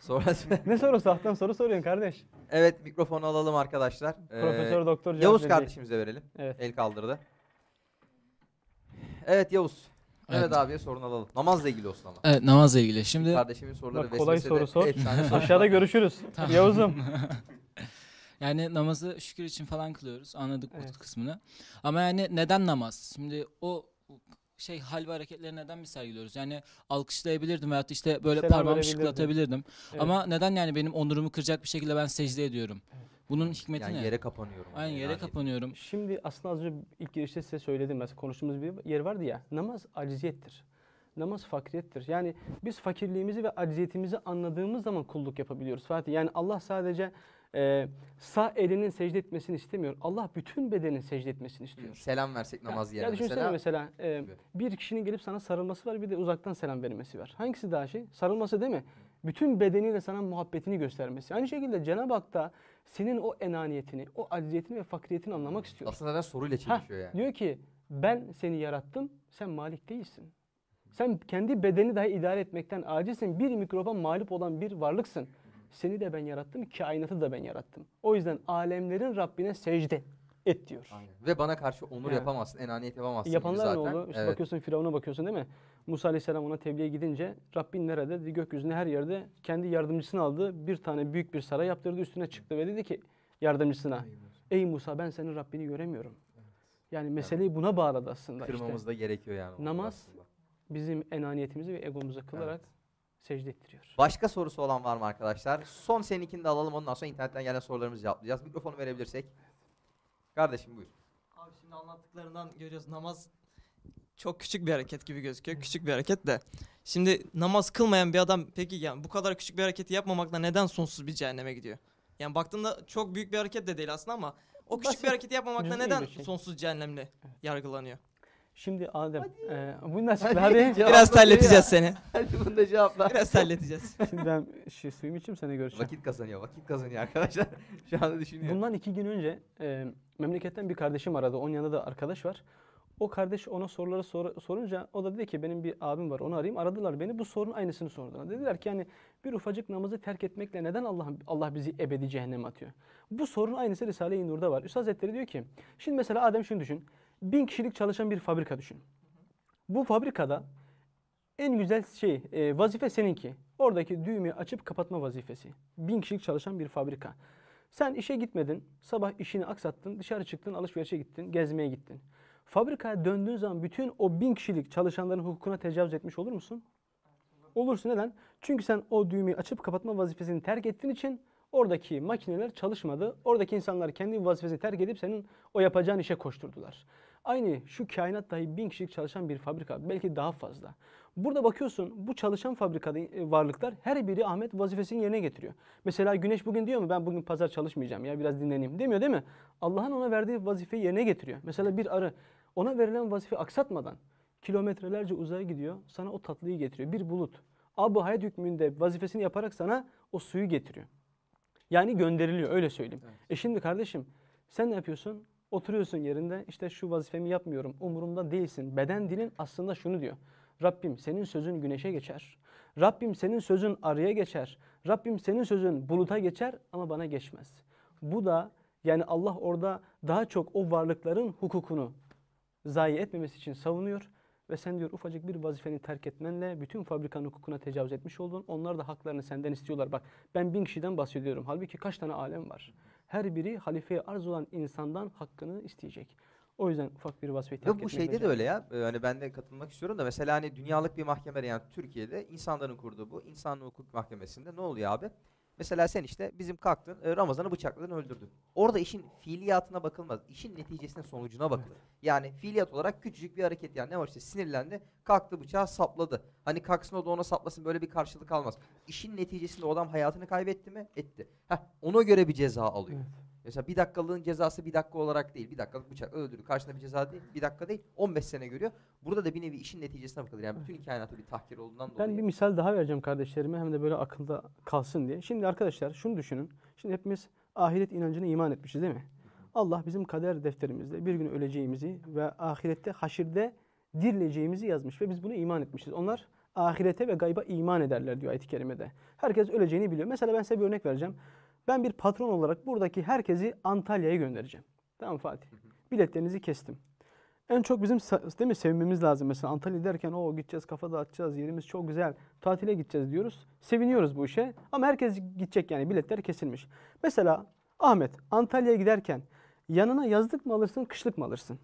Sonrası. ne sorusu? Alttan soru soruyorsun kardeş. evet mikrofonu alalım arkadaşlar. Ee, Profesör doktor Yavuz verecek. kardeşimize verelim. Evet. El kaldırdı. Evet Yavuz. Mehmet Evet. abiye sorun alalım. Namazla ilgili olsun ama. Evet namazla ilgili. Şimdi Kardeşimin soruları Bak, kolay vesvesede soru sor. efsane sorular. Aşağıda görüşürüz. Tamam. Yavuz'um. yani namazı şükür için falan kılıyoruz. Anladık Evet. bu kısmını. Ama yani neden namaz? Şimdi o şey hal ve hareketleri neden mi sergiliyoruz? Yani alkışlayabilirdim veyahut işte böyle Selam parmağımı verebilirdin. şıklatabilirdim. Evet. Ama neden yani benim onurumu kıracak bir şekilde ben secde ediyorum? Bunun hikmeti yani ne? yere kapanıyorum. Aynen yere Yani. kapanıyorum. Şimdi aslında az önce ilk girişte size söyledim. Mesela konuştuğumuz bir yer vardı ya. Namaz aciziyettir. Namaz fakriyettir. Yani biz fakirliğimizi ve aciziyetimizi anladığımız zaman kulluk yapabiliyoruz Fatih. Yani Allah sadece e, sağ elinin secde etmesini istemiyor. Allah bütün bedenin secde etmesini istiyor. Selam versek namaz ya, yerine ya düşünsene mesela, e, Gibi. bir kişinin gelip sana sarılması var bir de uzaktan selam vermesi var. Hangisi daha şey? Sarılması değil mi? Bütün bedeniyle sana muhabbetini göstermesi. Aynı şekilde Cenab-ı Hak da senin o enaniyetini, o acziyetini ve fakriyetini anlamak istiyor. Aslında zaten soruyla çelişiyor yani. Diyor ki ben seni yarattım, sen malik değilsin. Sen kendi bedeni dahi idare etmekten acizsin. Bir mikroba mağlup olan bir varlıksın. Seni de ben yarattım, kainatı da ben yarattım. O yüzden alemlerin Rabbine secde et diyor. Aynen. Ve bana karşı onur Yani. yapamazsın, enaniyet yapamazsın. gibi Yapanlar ne zaten. oldu? İşte Evet. bakıyorsun Firavun'a bakıyorsun değil mi? Musa Aleyhisselam ona tebliğe gidince Rabbin nerede? Dedi gökyüzünde her yerde kendi yardımcısını aldı. Bir tane büyük bir saray yaptırdı üstüne çıktı ve dedi ki yardımcısına Ey Musa ben senin Rabbini göremiyorum. Yani meseleyi buna bağladı aslında. işte. Kırmamız da gerekiyor yani. Namaz aslında. bizim enaniyetimizi ve egomuzu kılarak secde ettiriyor. Başka sorusu olan var mı arkadaşlar? Son seninkini de alalım ondan sonra internetten gelen sorularımızı cevaplayacağız. Mikrofonu verebilirsek. Kardeşim buyur. Abi şimdi anlattıklarından görüyoruz namaz çok küçük bir hareket gibi gözüküyor. Küçük bir hareket de. Şimdi namaz kılmayan bir adam peki yani bu kadar küçük bir hareketi yapmamakla neden sonsuz bir cehenneme gidiyor? Yani baktığında çok büyük bir hareket de değil aslında ama o küçük Basit, bir hareketi yapmamakla neden bir şey. sonsuz cehennemle yargılanıyor? Şimdi Adem, e, bu nasıl Hadi, hadi. cevap- Biraz terleteceğiz seni. Hadi bunu da cevapla. Biraz terleteceğiz. Şimdi ben şey, suyumu içeyim sana görüşeceğim. Vakit kazanıyor, vakit kazanıyor arkadaşlar. Şu anda düşünüyor. Bundan iki gün önce e, memleketten bir kardeşim aradı. Onun yanında da arkadaş var. O kardeş ona soruları sor- sorunca o da dedi ki benim bir abim var onu arayayım. Aradılar beni bu sorunun aynısını sordular. Dediler ki yani bir ufacık namazı terk etmekle neden Allah Allah bizi ebedi cehenneme atıyor? Bu sorunun aynısı Risale-i Nur'da var. Üstad Hazretleri diyor ki şimdi mesela Adem şunu düşün. Bin kişilik çalışan bir fabrika düşün. Bu fabrikada en güzel şey e, vazife seninki. Oradaki düğmeyi açıp kapatma vazifesi. Bin kişilik çalışan bir fabrika. Sen işe gitmedin, sabah işini aksattın, dışarı çıktın, alışverişe gittin, gezmeye gittin. Fabrikaya döndüğün zaman bütün o bin kişilik çalışanların hukukuna tecavüz etmiş olur musun? Olursun neden? Çünkü sen o düğmeyi açıp kapatma vazifesini terk ettiğin için oradaki makineler çalışmadı. Oradaki insanlar kendi vazifesini terk edip senin o yapacağın işe koşturdular. Aynı şu kainat dahi bin kişilik çalışan bir fabrika. Belki daha fazla. Burada bakıyorsun bu çalışan fabrikada e, varlıklar her biri Ahmet vazifesini yerine getiriyor. Mesela Güneş bugün diyor mu ben bugün pazar çalışmayacağım ya biraz dinleneyim demiyor değil mi? Allah'ın ona verdiği vazifeyi yerine getiriyor. Mesela bir arı ona verilen vazife aksatmadan kilometrelerce uzaya gidiyor sana o tatlıyı getiriyor. Bir bulut Abu hayat hükmünde vazifesini yaparak sana o suyu getiriyor. Yani gönderiliyor öyle söyleyeyim. E şimdi kardeşim Sen ne yapıyorsun? Oturuyorsun yerinde işte şu vazifemi yapmıyorum. Umurumda değilsin. Beden dilin aslında şunu diyor. Rabbim senin sözün güneşe geçer. Rabbim senin sözün arıya geçer. Rabbim senin sözün buluta geçer ama bana geçmez. Bu da yani Allah orada daha çok o varlıkların hukukunu zayi etmemesi için savunuyor. Ve sen diyor ufacık bir vazifeni terk etmenle bütün fabrikanın hukukuna tecavüz etmiş oldun. Onlar da haklarını senden istiyorlar. Bak ben bin kişiden bahsediyorum. Halbuki kaç tane alem var. Her biri halifeye arz olan insandan hakkını isteyecek. O yüzden ufak bir terk Ve bu şeyde de öyle ya. Ee, Hani ben de katılmak istiyorum da mesela hani dünyalık bir mahkemede yani Türkiye'de insanların kurduğu bu insan hukuk mahkemesinde ne oluyor abi? Mesela sen işte bizim kalktın e, Ramazan'ı bıçakladın öldürdün. Orada işin fiiliyatına bakılmaz. İşin neticesine sonucuna bakılır. Yani fiiliyat olarak küçücük bir hareket yani ne var işte sinirlendi kalktı bıçağı sapladı. Hani kalksın o da ona saplasın böyle bir karşılık almaz. İşin neticesinde o adam hayatını kaybetti mi? Etti. Heh, ona göre bir ceza alıyor. Evet. Mesela bir dakikalığın cezası bir dakika olarak değil. Bir dakikalık bıçakla öldürdü. Karşında bir ceza değil. Bir dakika değil. 15 sene görüyor. Burada da bir nevi işin neticesine bakılır. Yani bütün kainatı bir tahkir olduğundan dolayı. Ben bir misal daha vereceğim kardeşlerime hem de böyle akılda kalsın diye. Şimdi arkadaşlar şunu düşünün. Şimdi hepimiz ahiret inancına iman etmişiz değil mi? Allah bizim kader defterimizde bir gün öleceğimizi ve ahirette haşirde dirileceğimizi yazmış ve biz bunu iman etmişiz. Onlar ahirete ve gayba iman ederler diyor ayet-i kerimede. Herkes öleceğini biliyor. Mesela ben size bir örnek vereceğim. Ben bir patron olarak buradaki herkesi Antalya'ya göndereceğim. Tamam Fatih. Biletlerinizi kestim. En çok bizim değil mi sevmemiz lazım. Mesela Antalya derken o gideceğiz kafa dağıtacağız yerimiz çok güzel tatile gideceğiz diyoruz. Seviniyoruz bu işe ama herkes gidecek yani biletler kesilmiş. Mesela Ahmet Antalya'ya giderken yanına yazlık mı alırsın kışlık mı alırsın?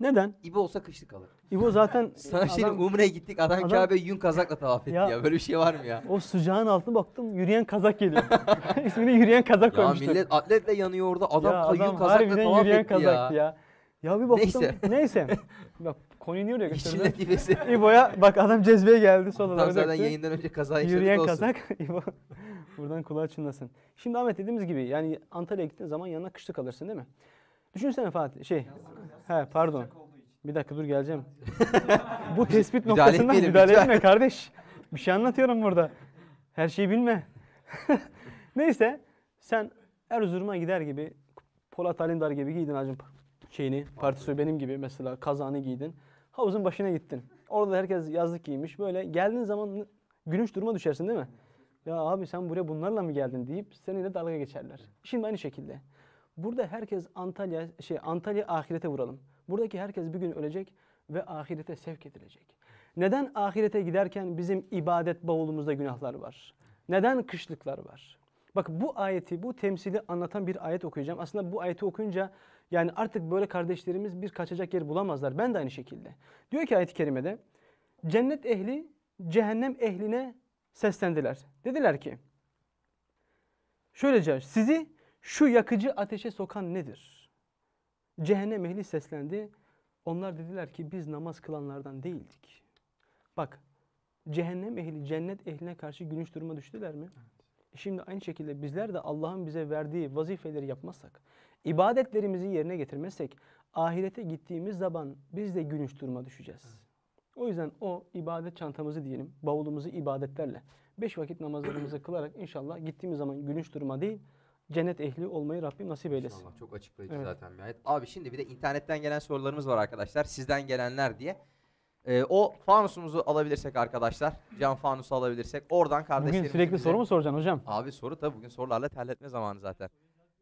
Neden? İbi olsa kışlık alır. İbo zaten Sana bir şey adam- Umre'ye gittik adam, adam- Kabe'yi yün kazakla tavaf etti ya. Ya- Böyle bir şey var mı ya? o sıcağın altına baktım yürüyen kazak geliyor. İsmini yürüyen kazak Ya koymuşlar. millet atletle yanıyor orada. Adam ya adam kazakla harbiden tavaf yürüyen etti kazak ya. ya. ya. bir baktım Neyse. neyse. Bak konuyu niye oraya İşin götürdüm? neticesi. İbo'ya bak adam cezbeye geldi Tam sodaları zaten yayından önce kaza yaşadık Yürüyen olsun. kazak İbo. Buradan kulağı çınlasın. Şimdi Ahmet dediğimiz gibi yani Antalya'ya gittiğin zaman yanına kışlık alırsın değil mi? Düşünsene Fatih şey. He pardon. Bir dakika dur geleceğim. Bu tespit Müdahale noktasından etmeyelim, müdahale lütfen. etme kardeş. Bir şey anlatıyorum burada. Her şeyi bilme. Neyse sen Erzurum'a gider gibi Polat Alemdar gibi giydin hacım şeyini, partisi benim gibi mesela kazağını giydin. Havuzun başına gittin. Orada da herkes yazlık giymiş. Böyle geldiğin zaman gülünç duruma düşersin değil mi? Ya abi sen buraya bunlarla mı geldin deyip seninle dalga geçerler. Şimdi aynı şekilde. Burada herkes Antalya şey Antalya ahirete vuralım. Buradaki herkes bir gün ölecek ve ahirete sevk edilecek. Neden ahirete giderken bizim ibadet bavulumuzda günahlar var? Neden kışlıklar var? Bak bu ayeti, bu temsili anlatan bir ayet okuyacağım. Aslında bu ayeti okuyunca yani artık böyle kardeşlerimiz bir kaçacak yer bulamazlar. Ben de aynı şekilde. Diyor ki ayet-i kerimede cennet ehli cehennem ehline seslendiler. Dediler ki şöylece sizi şu yakıcı ateşe sokan nedir? Cehennem ehli seslendi. Onlar dediler ki biz namaz kılanlardan değildik. Bak cehennem ehli cennet ehline karşı gülünç duruma düştüler mi? Şimdi aynı şekilde bizler de Allah'ın bize verdiği vazifeleri yapmazsak, ibadetlerimizi yerine getirmezsek, ahirete gittiğimiz zaman biz de gülünç duruma düşeceğiz. O yüzden o ibadet çantamızı diyelim, bavulumuzu ibadetlerle, beş vakit namazlarımızı kılarak inşallah gittiğimiz zaman gülünç duruma değil, cennet ehli olmayı Rabbim nasip eylesin. İnşallah çok açıklayıcı Evet. zaten bir ayet. Abi şimdi bir de internetten gelen sorularımız var arkadaşlar. Sizden gelenler diye. Ee, o fanusumuzu alabilirsek arkadaşlar. Cam fanusu alabilirsek. Oradan Bugün kardeşlerimize sürekli bize- soru mu soracaksın hocam? Abi soru tabii bugün sorularla terletme zamanı zaten.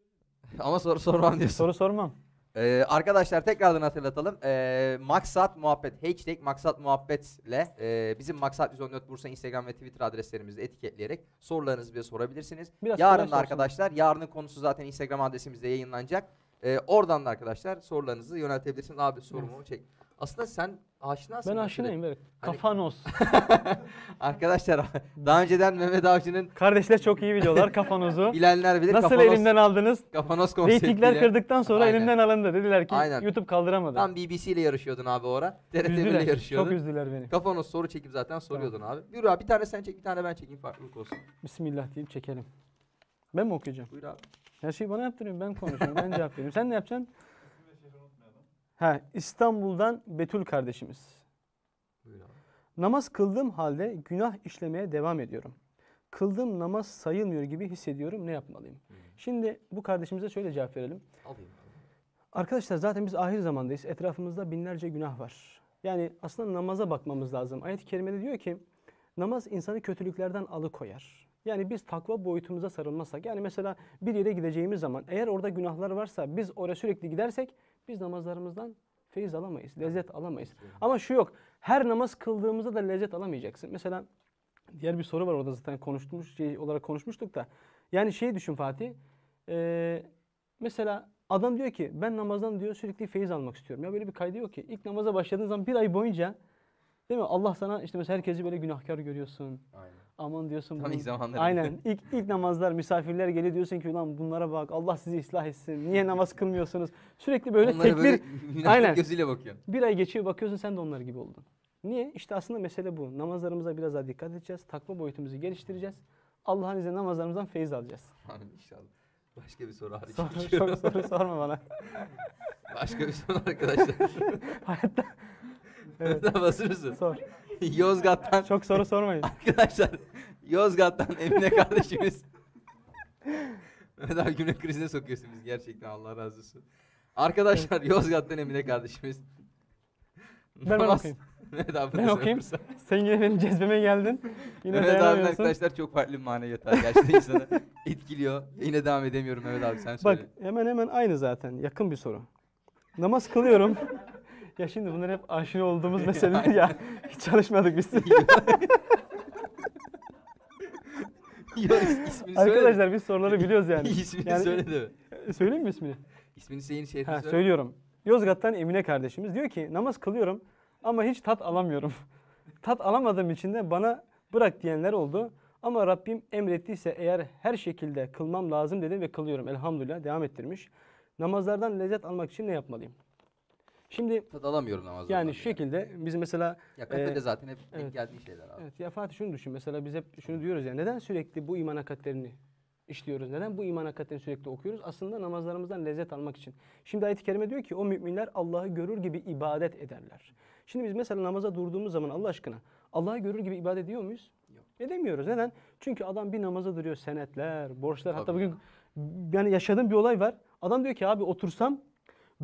Ama soru sormam diyorsun. Soru sormam. Ee, arkadaşlar tekrardan hatırlatalım. Ee, Maksat Muhabbet, hashtag Maksat Muhabbet'le e, bizim Maksat 114 Bursa Instagram ve Twitter adreslerimizi etiketleyerek sorularınızı bize sorabilirsiniz. Biraz Yarın da arkadaşlar, yarının konusu zaten Instagram adresimizde yayınlanacak. Ee, oradan da arkadaşlar sorularınızı yöneltebilirsiniz. Abi sorumu çek. Aslında sen aşinasın. Ben aşinayım evet. Hani- Kafanos. Arkadaşlar daha önceden Mehmet Avcı'nın Kardeşler çok iyi biliyorlar kafanozu. bilenler bilir. Nasıl kafanos, elimden aldınız? kafanos konseptiyle. Reytingler kırdıktan sonra Aynen. elimden alındı. Dediler ki Aynen. YouTube kaldıramadı. Tam BBC ile yarışıyordun abi o ara. TRT ile yarışıyordun. Çok üzdüler beni. Kafanos soru çekip zaten soruyordun abi. Buyur abi bir tane sen çek bir tane ben çekeyim farklılık olsun. Bismillah deyip çekelim. Ben mi okuyacağım? Buyur abi. Her şeyi bana yaptırıyorsun. Ben konuşuyorum. Ben cevap veriyorum. Sen ne yapacaksın? Ha, İstanbul'dan Betül kardeşimiz. Buyur abi. Namaz kıldığım halde günah işlemeye devam ediyorum. kıldığım namaz sayılmıyor gibi hissediyorum. Ne yapmalıyım? Şimdi bu kardeşimize şöyle cevap verelim. Alayım. Arkadaşlar zaten biz ahir zamandayız. Etrafımızda binlerce günah var. Yani aslında namaza bakmamız lazım. Ayet-i kerimede diyor ki namaz insanı kötülüklerden alıkoyar. Yani biz takva boyutumuza sarılmazsak yani mesela bir yere gideceğimiz zaman eğer orada günahlar varsa biz oraya sürekli gidersek biz namazlarımızdan feyiz alamayız, lezzet alamayız. Ama şu yok. Her namaz kıldığımızda da lezzet alamayacaksın. Mesela diğer bir soru var orada zaten konuşmuş şey olarak konuşmuştuk da. Yani şey düşün Fatih. eee, mesela adam diyor ki ben namazdan diyor sürekli feyiz almak istiyorum. Ya böyle bir kaydı yok ki. İlk namaza başladığın zaman bir ay boyunca değil mi? Allah sana işte mesela herkesi böyle günahkar görüyorsun. Aynen. Aman diyorsun. Tam bunun- ilk zamanları. Aynen. İlk, ilk namazlar misafirler geliyor diyorsun ki ulan bunlara bak Allah sizi ıslah etsin. Niye namaz kılmıyorsunuz? Sürekli böyle Onlara tekbir böyle Aynen. gözüyle bakıyorsun. bir ay geçiyor bakıyorsun sen de onlar gibi oldun. Niye? İşte aslında mesele bu. Namazlarımıza biraz daha dikkat edeceğiz. Takva boyutumuzu geliştireceğiz. Allah'ın izniyle namazlarımızdan feyiz alacağız. Amin inşallah. Başka bir soru hariç Sor, çok soru sorma bana. Başka bir soru arkadaşlar. Hayatta Evet. Hazır mısın? sor. Yozgat'tan Çok soru sormayın. arkadaşlar Yozgat'tan Emine kardeşimiz. Mehmet abi güne krizine sokuyorsun biz gerçekten Allah razı olsun. Arkadaşlar Yozgat'tan Emine kardeşimiz. Ben, ben okuyayım. Mehmet abi Ben sen okuyayım. Sen yine benim cezbeme geldin. Yine Mehmet abinin arkadaşlar çok farklı bir maneviyat var. Gerçekten insanı etkiliyor. Yine devam edemiyorum Mehmet abi sen Bak söyle. hemen hemen aynı zaten. Yakın bir soru. Namaz kılıyorum. Ya şimdi bunlar hep aşina olduğumuz meseleler ya. Hiç çalışmadık biz. Yok ismini. Arkadaşlar biz soruları biliyoruz yani. ismini Yani- söyle de. Söyleyeyim mi ismini? İsmini senin şehrini Ha, söyle. söylüyorum. Yozgat'tan Emine kardeşimiz diyor ki namaz kılıyorum ama hiç tat alamıyorum. tat alamadığım için de bana bırak diyenler oldu. Ama Rabbim emrettiyse eğer her şekilde kılmam lazım dedim ve kılıyorum elhamdülillah devam ettirmiş. Namazlardan lezzet almak için ne yapmalıyım? Şimdi Tad alamıyorum namazda. yani şu şekilde biz mesela Ya kafede Ee, zaten hep denk evet. geldiği şeyler abi. Evet ya Fatih şunu düşün. Mesela biz hep şunu diyoruz ya. Neden sürekli bu iman hakikatlerini işliyoruz? Neden bu iman hakikatlerini sürekli okuyoruz? Aslında namazlarımızdan lezzet almak için. Şimdi ayet-i kerime diyor ki o müminler Allah'ı görür gibi ibadet ederler. Şimdi biz mesela namaza durduğumuz zaman Allah aşkına Allah'ı görür gibi ibadet ediyor muyuz? Yok. Edemiyoruz. Neden? Çünkü adam bir namaza duruyor senetler, borçlar. Hatta Tabii bugün yani yaşadığım bir olay var. Adam diyor ki abi otursam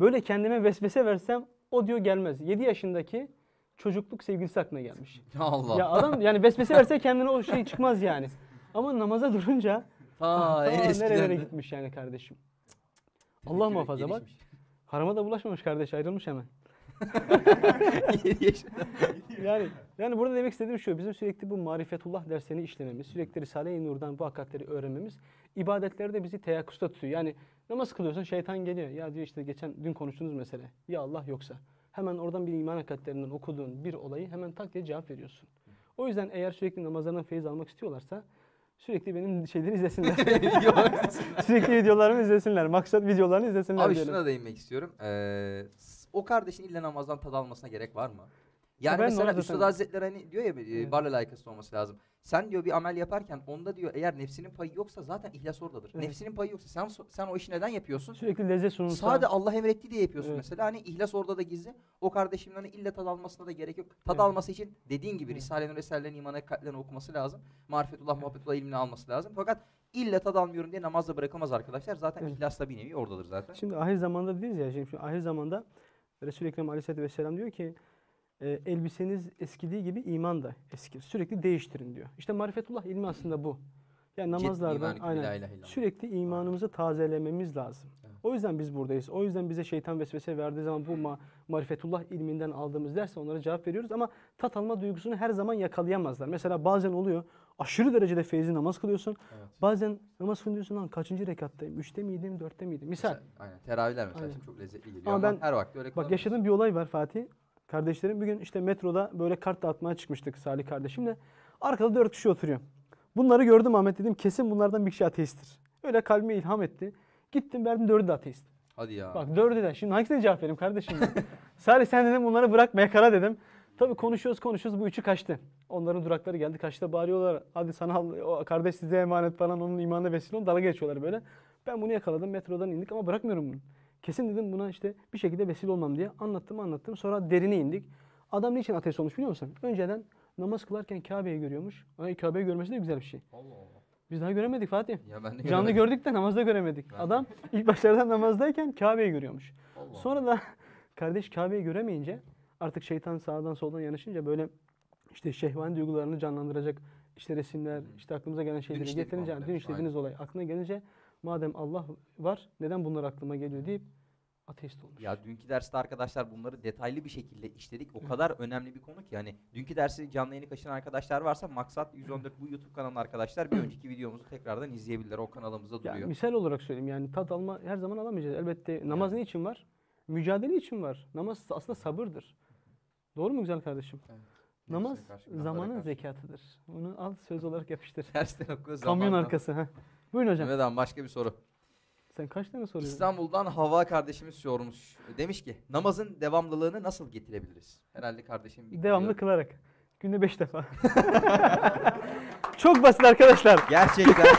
böyle kendime vesvese versem o diyor gelmez. 7 yaşındaki çocukluk sevgilisi aklına gelmiş. Allah. Ya adam yani vesvese verse kendine o şey çıkmaz yani. Ama namaza durunca ta en nerelere eskiden. gitmiş yani kardeşim. Allah muhafaza bak. Harama da bulaşmamış kardeş ayrılmış hemen. 7 yaşında. Yani yani burada demek istediğim şu bizim sürekli bu marifetullah derslerini işlememiz, sürekli Risale-i Nur'dan bu hakikatleri öğrenmemiz ibadetlerde bizi teyakkusta tutuyor. Yani namaz kılıyorsun şeytan geliyor. Ya diyor işte geçen dün konuştuğunuz mesele. Ya Allah yoksa. Hemen oradan bir iman hakikatlerinden okuduğun bir olayı hemen tak diye cevap veriyorsun. O yüzden eğer sürekli namazlarından feyiz almak istiyorlarsa sürekli benim şeyleri izlesinler. sürekli videolarımı izlesinler. Maksat videolarını izlesinler Abi diyelim. şuna değinmek istiyorum. Ee, o kardeşin illa namazdan tad almasına gerek var mı? Yani ben mesela Üstad Hazretleri hani diyor ya e, Evet. barla layıkası olması lazım. Sen diyor bir amel yaparken onda diyor eğer nefsinin payı yoksa zaten ihlas oradadır. Evet. Nefsinin payı yoksa sen sen o işi neden yapıyorsun? Sürekli lezzet sunulsa. Sade Allah emretti diye yapıyorsun Evet. mesela. Hani ihlas orada da gizli. O kardeşimin hani illa tad almasına da gerek yok. Tad Evet. alması için dediğin gibi Evet. Risale-i Nur eserlerini iman hakikatlerini okuması lazım. Marifetullah, muhabbetullah ilmini alması lazım. Fakat illa tad almıyorum diye namazda bırakılmaz arkadaşlar. Zaten Evet. ihlas da bir nevi oradadır zaten. Şimdi ahir zamanda dediniz ya, şimdi, şimdi ahir zamanda Resul-i Ekrem Aleyhisselatü Vesselam diyor ki e, elbiseniz eskidiği gibi iman da eskir. Sürekli değiştirin diyor. İşte marifetullah ilmi aslında bu. Yani namazlardan aynen sürekli imanımızı tazelememiz lazım. Evet. O yüzden biz buradayız. O yüzden bize şeytan vesvese verdiği zaman bu ma- marifetullah ilminden aldığımız derse onlara cevap veriyoruz ama tat alma duygusunu her zaman yakalayamazlar. Mesela bazen oluyor aşırı derecede feyzi namaz kılıyorsun. Evet. Bazen namaz kılıyorsun lan kaçıncı rekattayım? Üçte miydim, dörtte miydim? Misal. Mesela, aynen. Teravihler mesela Aynen. çok lezzetli geliyor Ama ama, ben- her vakti öyle Bak yaşadığım bir olay var Fatih. Kardeşlerim bir gün işte metroda böyle kart dağıtmaya çıkmıştık Salih kardeşimle. Arkada dört kişi oturuyor. Bunları gördüm Ahmet dedim kesin bunlardan bir kişi ateisttir. Öyle kalbime ilham etti. Gittim verdim dördü de ateist. Hadi ya. Bak dördü de. Şimdi hangisine cevap vereyim kardeşim? Salih sen dedim bunları bırakmaya kara dedim. Tabii konuşuyoruz konuşuyoruz bu üçü kaçtı. Onların durakları geldi kaçta bağırıyorlar. Hadi sana al, o kardeş size emanet falan onun imanına vesile olun. Dalga geçiyorlar böyle. Ben bunu yakaladım metrodan indik ama bırakmıyorum bunu. Kesin dedim buna işte bir şekilde vesile olmam diye anlattım anlattım. Sonra derine indik. Adam niçin ateist olmuş biliyor musun? Önceden namaz kılarken Kabe'yi görüyormuş. Ay Kabe'yi görmesi de güzel bir şey. Allah Allah. Biz daha göremedik Fatih. Ya ben de Canlı göremedim. gördük de namazda göremedik. Ben- Adam ilk başlarda namazdayken Kabe'yi görüyormuş. Allah. Sonra da kardeş Kabe'yi göremeyince artık şeytan sağdan soldan yanaşınca böyle işte şehvani duygularını canlandıracak işte resimler, işte aklımıza gelen şeyleri işledik getirince, dün işlediğiniz olay aklına gelince madem Allah var neden bunlar aklıma geliyor deyip ateist olmuş. Ya dünkü derste arkadaşlar bunları detaylı bir şekilde işledik. O kadar önemli bir konu ki yani dünkü dersi canlı yayını kaçıran arkadaşlar varsa Maksat 114 bu YouTube kanalı arkadaşlar bir önceki videomuzu tekrardan izleyebilirler. O kanalımızda Ya duruyor. misal olarak söyleyeyim yani tat alma her zaman alamayacağız. Elbette namaz ne için var? Mücadele için var. Namaz aslında sabırdır. Doğru mu güzel kardeşim? Namaz Nefsine karşı, zamanın karşı. zekatıdır. Bunu al söz olarak yapıştır. Dersten oku Kamyon zamanla. arkası. ha. Buyurun hocam. Mehmet abi başka bir soru. Sen kaç tane soruyorsun? İstanbul'dan Hava kardeşimiz sormuş. Demiş ki namazın devamlılığını nasıl getirebiliriz? Herhalde kardeşim Devamlı biliyor. kılarak. Günde beş defa. Çok basit arkadaşlar. Gerçekten.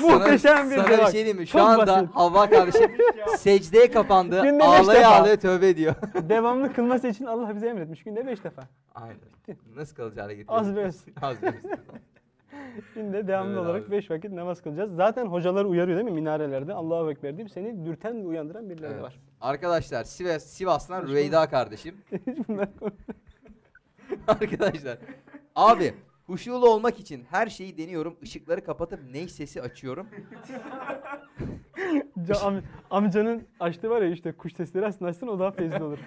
Muhteşem bir sana, cevap. Sana bir şey diyeyim mi? Şu Çok anda basit. Havva kardeşim secdeye kapandı. Günde beş ağlaya defa. ağlaya tövbe ediyor. Devamlı kılması için Allah bize emretmiş. Günde beş defa. Aynen. Nasıl kalıcı hale Az ve öz. Az ve öz. Günde devamlı Evet olarak abi. beş vakit namaz kılacağız. Zaten hocalar uyarıyor değil mi minarelerde? Allahu Ekber deyip seni dürten ve uyandıran birileri Evet. var. Arkadaşlar Sivas, Sivas'tan Rüveyda kardeşim. Hiç bunlar Arkadaşlar. Abi huşulu olmak için her şeyi deniyorum. Işıkları kapatıp ney sesi açıyorum. Am- amcanın açtığı var ya işte kuş sesleri aslında açsın o daha feyizli olur.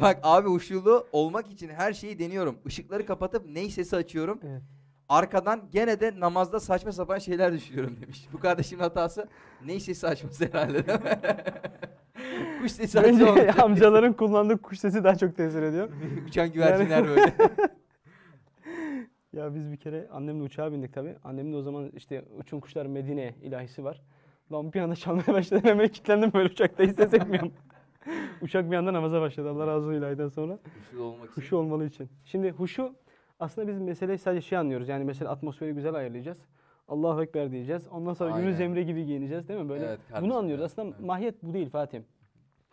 Bak abi huşulu olmak için her şeyi deniyorum. Işıkları kapatıp ney sesi açıyorum. Evet. Arkadan gene de namazda saçma sapan şeyler düşünüyorum demiş. Bu kardeşimin hatası ney sesi açması herhalde değil mi? Kuş sesi Bence amcaların kullandığı kuş sesi daha çok tesir ediyor. Uçan güvercinler böyle. Ya biz bir kere annemle uçağa bindik tabii. Annemin de o zaman işte Uçun Kuşlar Medine ilahisi var. Lan bir anda çalmaya başladı hemen kilitlendim böyle uçakta hiç ses etmiyorum. Uçak bir anda namaza başladı Allah razı olsun ilahiden sonra. Huşulu olmak için. Huşu olmalı için. Şimdi huşu aslında biz meseleyi sadece şey anlıyoruz. Yani mesela atmosferi güzel ayarlayacağız. Allahu Ekber diyeceğiz. Ondan sonra Yunus Aynen. Emre gibi giyineceğiz değil mi? Böyle Evet kardeşim, bunu anlıyoruz. Aslında evet. mahiyet bu değil Fatih.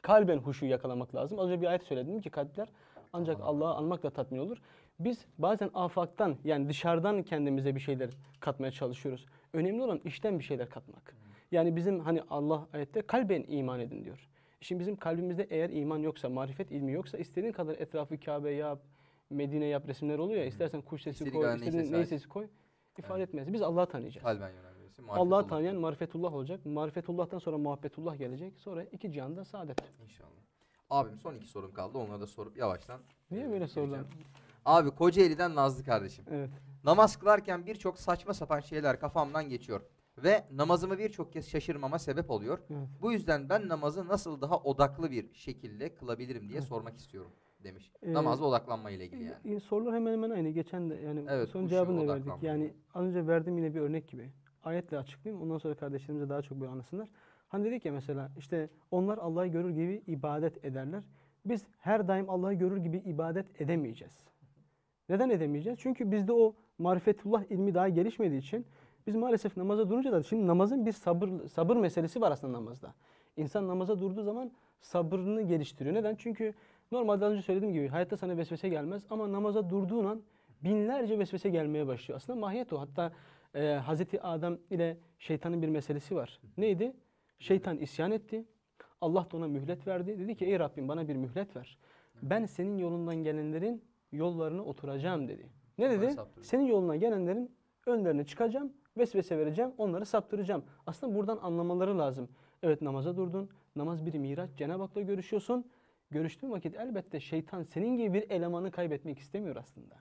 Kalben huşu yakalamak lazım. Az önce bir ayet söyledim ki kalpler ancak Tamam. Allah'ı anmakla tatmin olur. Biz bazen afaktan yani dışarıdan kendimize bir şeyler katmaya çalışıyoruz. Önemli olan içten bir şeyler katmak. Yani bizim hani Allah ayette kalben iman edin diyor. Şimdi bizim kalbimizde eğer iman yoksa, marifet ilmi yoksa istediğin kadar etrafı Kabe yap, Medine yap resimler oluyor ya. istersen kuş sesi İstediğin koy, kadar ney istediğin sesi aç. sesi koy. ifade etmez. Biz Allah'ı tanıyacağız. Kalben yönelmesi. Allah'ı marifet tanıyan marifetullah olacak. Marifetullah'tan sonra muhabbetullah gelecek. Sonra iki cihanda saadet. İnşallah. Abim son iki sorum kaldı. Onları da sorup yavaştan. Niye e, böyle sorular? Abi Kocaeli'den Nazlı kardeşim. Evet. Namaz kılarken birçok saçma sapan şeyler kafamdan geçiyor. Ve namazımı birçok kez şaşırmama sebep oluyor. Evet. Bu yüzden ben namazı nasıl daha odaklı bir şekilde kılabilirim diye sormak istiyorum demiş. Ee, Namazda odaklanma ile ilgili yani. E, Sorular hemen hemen aynı. Geçen de yani Evet, son cevabını da verdik. Yani az önce verdiğim yine bir örnek gibi. Ayetle açıklayayım. Ondan sonra kardeşlerimize daha çok böyle anlasınlar. Hani dedik ya mesela işte onlar Allah'ı görür gibi ibadet ederler. Biz her daim Allah'ı görür gibi ibadet edemeyeceğiz. Neden edemeyeceğiz? Çünkü bizde o marifetullah ilmi daha gelişmediği için biz maalesef namaza durunca da şimdi namazın bir sabır sabır meselesi var aslında namazda. İnsan namaza durduğu zaman sabrını geliştiriyor. Neden? Çünkü normalde az önce söylediğim gibi hayatta sana vesvese gelmez ama namaza durduğun an binlerce vesvese gelmeye başlıyor. Aslında mahiyet o. Hatta e, Hazreti Adem ile şeytanın bir meselesi var. Neydi? Şeytan isyan etti. Allah da ona mühlet verdi. Dedi ki ey Rabbim bana bir mühlet ver. Ben senin yolundan gelenlerin yollarına oturacağım dedi. Ne dedi? Senin yoluna gelenlerin önlerine çıkacağım, vesvese vereceğim, onları saptıracağım. Aslında buradan anlamaları lazım. Evet namaza durdun, namaz bir miraç, Cenab-ı Hak'la görüşüyorsun. Görüştüğün vakit elbette şeytan senin gibi bir elemanı kaybetmek istemiyor aslında.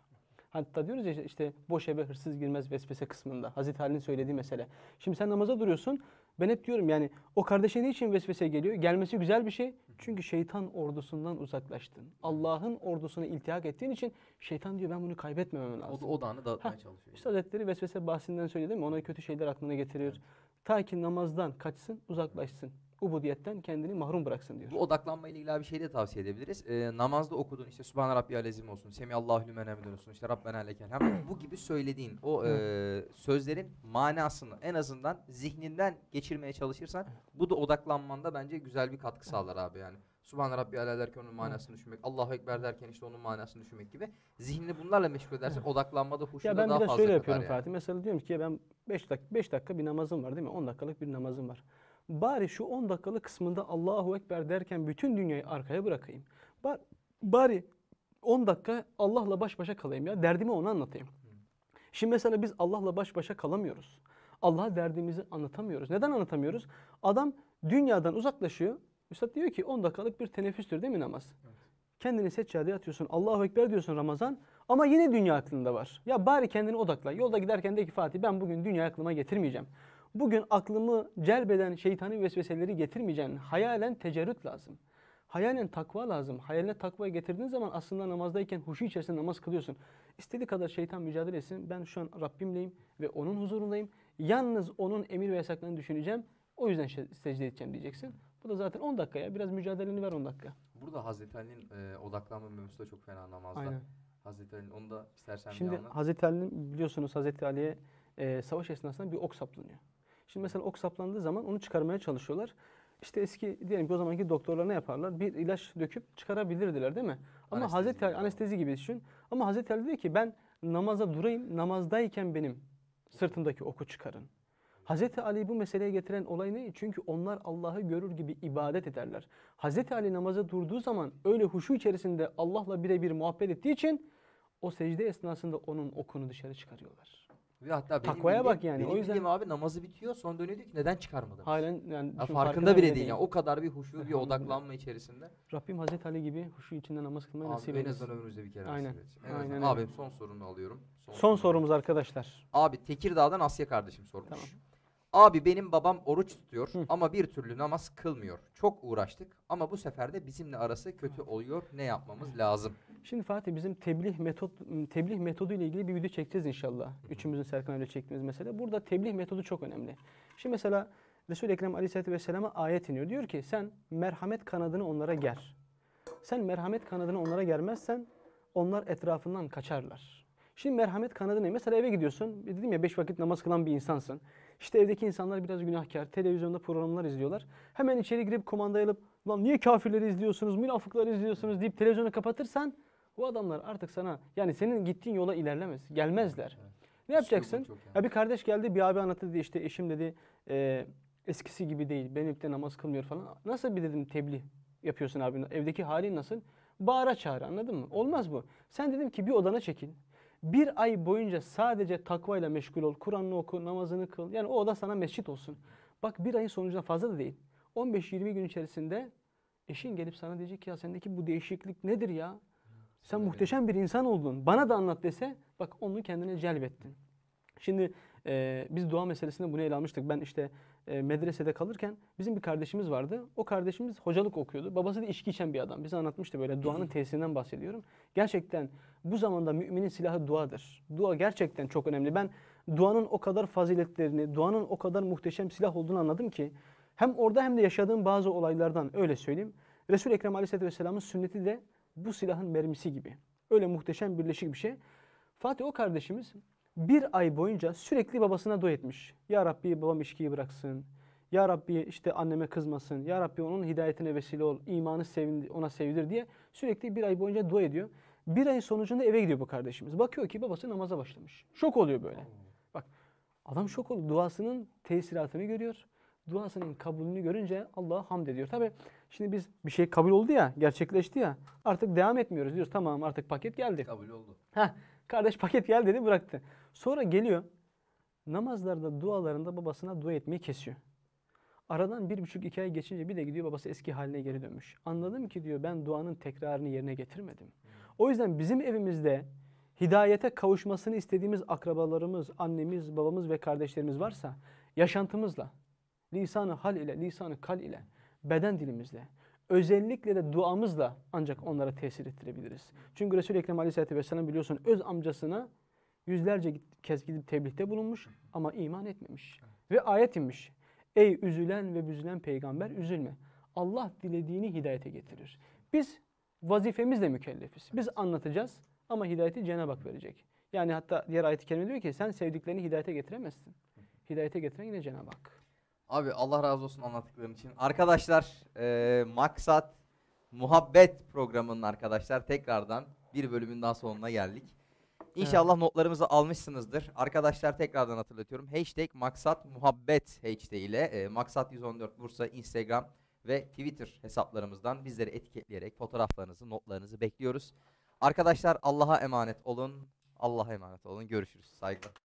Hatta diyoruz ya işte boş eve hırsız girmez vesvese kısmında. Hazreti Ali'nin söylediği mesele. Şimdi sen namaza duruyorsun. Ben hep diyorum yani o kardeşe ne için vesvese geliyor? Gelmesi güzel bir şey. Çünkü şeytan ordusundan uzaklaştın. Allah'ın ordusuna iltihak ettiğin için şeytan diyor ben bunu kaybetmemem O lazım. da odağını dağıtmaya Ha, çalışıyor. Üstad Hazretleri vesvese bahsinden söyledi değil mi? Ona kötü şeyler aklına getirir. Ta ki namazdan kaçsın, uzaklaşsın. Ubudiyetten kendini mahrum bıraksın diyor. Bu odaklanma ile ilgili bir şey de tavsiye edebiliriz. Ee, namazda okuduğun işte Sübhane Rabbiyal Azim olsun, Semiyallahu lümen hamiden olsun, işte Rabbena lekel hamd. Bu gibi söylediğin o e, sözlerin manasını en azından zihninden geçirmeye çalışırsan bu da odaklanmanda bence güzel bir katkı sağlar abi yani. Subhan Rabbi Ala derken onun manasını düşünmek. Allahu Ekber derken işte onun manasını düşünmek gibi. Zihnini bunlarla meşgul edersen odaklanmada huşuda Ya ben daha biraz fazla şöyle yapıyorum yani. Fatih. Mesela diyorum ki ben 5 dakika 5 dakika bir namazım var değil mi? 10 dakikalık bir namazım var. Bari şu 10 dakikalık kısmında Allahu Ekber derken bütün dünyayı arkaya bırakayım. Ba- Bari 10 dakika Allah'la baş başa kalayım ya. Derdimi ona anlatayım. Şimdi mesela biz Allah'la baş başa kalamıyoruz. Allah'a derdimizi anlatamıyoruz. Neden anlatamıyoruz? Adam dünyadan uzaklaşıyor. Üstad diyor ki 10 dakikalık bir teneffüstür değil mi namaz? Kendini seccadeye atıyorsun. Allahu Ekber diyorsun Ramazan. Ama yine dünya aklında var. Ya bari kendini odakla. Yolda giderken de ki Fatih ben bugün dünya aklıma getirmeyeceğim. Bugün aklımı celbeden şeytani vesveseleri getirmeyeceğim. Hayalen tecerrüt lazım. Hayalen takva lazım. Hayaline takvayı getirdiğin zaman aslında namazdayken huşu içerisinde namaz kılıyorsun. İstediği kadar şeytan mücadele etsin. Ben şu an Rabbimleyim ve onun huzurundayım. Yalnız onun emir ve yasaklarını düşüneceğim. O yüzden şe- secde edeceğim diyeceksin. Bu da zaten 10 dakika ya. Biraz mücadeleni ver 10 dakika. Burada Hazreti Ali'nin e, odaklanma mevzusu da çok fena namazda. Aynen. Hazreti Ali'nin onu da istersen Şimdi bir anlat. Hazreti Ali'nin biliyorsunuz Hazreti Ali'ye e, savaş esnasında bir ok saplanıyor. Şimdi mesela ok saplandığı zaman onu çıkarmaya çalışıyorlar. İşte eski diyelim ki o zamanki doktorlar ne yaparlar? Bir ilaç döküp çıkarabilirdiler değil mi? Ama Anestezi Hazreti gibi Ali anestezi gibi düşün. Ama Hazreti Ali diyor ki ben namaza durayım. Namazdayken benim sırtımdaki oku çıkarın. Hazreti Ali bu meseleye getiren olay ne? Çünkü onlar Allah'ı görür gibi ibadet ederler. Hazreti Ali namaza durduğu zaman öyle huşu içerisinde Allah'la birebir muhabbet ettiği için o secde esnasında onun okunu dışarı çıkarıyorlar. Ve hatta benim Takvaya bildiğim- bak yani, Benim o yüzden- bildiğim abi namazı bitiyor sonra dönüyor diyor ki neden çıkarmadınız? Halen yani Ya şimdi farkında bile değil. ya. O kadar bir huşu, bir Elhamdülillah. odaklanma içerisinde. Rabbim Hazreti Ali gibi huşu içinde namaz kılmayı Abi nasip en eylesin. azından ömrümüzde bir kere Aynen. nasip etsin. En Aynen azından. öyle. Abi son sorunu alıyorum. Son sorumuz arkadaşlar. Abi Tekirdağ'dan Asya kardeşim sormuş. Tamam. Abi benim babam oruç tutuyor Hı. ama bir türlü namaz kılmıyor. Çok uğraştık ama bu sefer de bizimle arası kötü oluyor. Ne yapmamız lazım? Şimdi Fatih bizim tebliğ metot tebliğ metodu ile ilgili bir video çekeceğiz inşallah. Üçümüzün Serkan ile çektiğimiz mesele. Burada tebliğ metodu çok önemli. Şimdi mesela Resul-i Ekrem Aleyhisselatü Vesselam'a ayet iniyor. Diyor ki sen merhamet kanadını onlara ger. Sen merhamet kanadını onlara germezsen onlar etrafından kaçarlar. Şimdi merhamet kanadı ne? Mesela eve gidiyorsun. Dedim ya beş vakit namaz kılan bir insansın. İşte evdeki insanlar biraz günahkar. Televizyonda programlar izliyorlar. Hemen içeri girip kumandayı alıp lan niye kafirleri izliyorsunuz, münafıkları izliyorsunuz deyip televizyonu kapatırsan bu adamlar artık sana yani senin gittiğin yola ilerlemez. Gelmezler. Ne yapacaksın? Üslubu çok yani. Ya bir kardeş geldi bir abi anlattı dedi işte eşim dedi e, eskisi gibi değil. Benim de namaz kılmıyor falan. Nasıl bir dedim tebliğ yapıyorsun abi? Evdeki halin nasıl? Bağıra çağır anladın mı? Olmaz bu. Sen dedim ki bir odana çekil. Bir ay boyunca sadece takvayla meşgul ol. Kur'an'ını oku, namazını kıl. Yani o oda sana mescit olsun. Bak bir ayın sonucunda fazla da değil. 15-20 gün içerisinde eşin gelip sana diyecek ki ya sendeki bu değişiklik nedir ya? Sen Söyle. muhteşem bir insan oldun. Bana da anlat dese bak onu kendine celbettin. Şimdi e, biz dua meselesinde bunu ele almıştık. Ben işte e, medresede kalırken bizim bir kardeşimiz vardı. O kardeşimiz hocalık okuyordu. Babası da içki içen bir adam. Bize anlatmıştı böyle duanın tesirinden bahsediyorum. Gerçekten bu zamanda müminin silahı duadır. Dua gerçekten çok önemli. Ben duanın o kadar faziletlerini, duanın o kadar muhteşem silah olduğunu anladım ki hem orada hem de yaşadığım bazı olaylardan öyle söyleyeyim. Resul-i Ekrem Aleyhisselatü Vesselam'ın sünneti de bu silahın mermisi gibi. Öyle muhteşem birleşik bir şey. Fatih o kardeşimiz bir ay boyunca sürekli babasına dua etmiş. Ya Rabbi babam içkiyi bıraksın. Ya Rabbi işte anneme kızmasın. Ya Rabbi onun hidayetine vesile ol. imanı sevin, ona sevdir diye sürekli bir ay boyunca dua ediyor. Bir ayın sonucunda eve gidiyor bu kardeşimiz. Bakıyor ki babası namaza başlamış. Şok oluyor böyle. Bak adam şok oluyor. Duasının tesiratını görüyor. Duasının kabulünü görünce Allah'a hamd ediyor. Tabi şimdi biz bir şey kabul oldu ya, gerçekleşti ya. Artık devam etmiyoruz diyoruz. Tamam artık paket geldi. Kabul oldu. Heh, kardeş paket gel dedi bıraktı. Sonra geliyor namazlarda dualarında babasına dua etmeyi kesiyor. Aradan bir buçuk iki ay geçince bir de gidiyor babası eski haline geri dönmüş. Anladım ki diyor ben duanın tekrarını yerine getirmedim. O yüzden bizim evimizde hidayete kavuşmasını istediğimiz akrabalarımız, annemiz, babamız ve kardeşlerimiz varsa yaşantımızla, lisanı hal ile, lisanı kal ile, beden dilimizle, özellikle de duamızla ancak onlara tesir ettirebiliriz. Çünkü Resul-i Ekrem Aleyhisselatü Vesselam biliyorsun öz amcasına yüzlerce kez gidip tebliğde bulunmuş ama iman etmemiş. Ve ayet inmiş. Ey üzülen ve büzülen peygamber üzülme. Allah dilediğini hidayete getirir. Biz vazifemizle mükellefiz. Biz anlatacağız ama hidayeti Cenab-ı Hak verecek. Yani hatta diğer ayet-i kerime diyor ki sen sevdiklerini hidayete getiremezsin. Hidayete getiren yine Cenab-ı Hak. Abi Allah razı olsun anlattıkların için. Arkadaşlar eee, maksat Muhabbet programının arkadaşlar tekrardan bir bölümün daha sonuna geldik. İnşallah notlarımızı almışsınızdır. Arkadaşlar tekrardan hatırlatıyorum. Hashtag maksat muhabbet hashtag ile e, maksat 114 Bursa Instagram ve Twitter hesaplarımızdan bizleri etiketleyerek fotoğraflarınızı, notlarınızı bekliyoruz. Arkadaşlar Allah'a emanet olun. Allah'a emanet olun. Görüşürüz. Saygılar.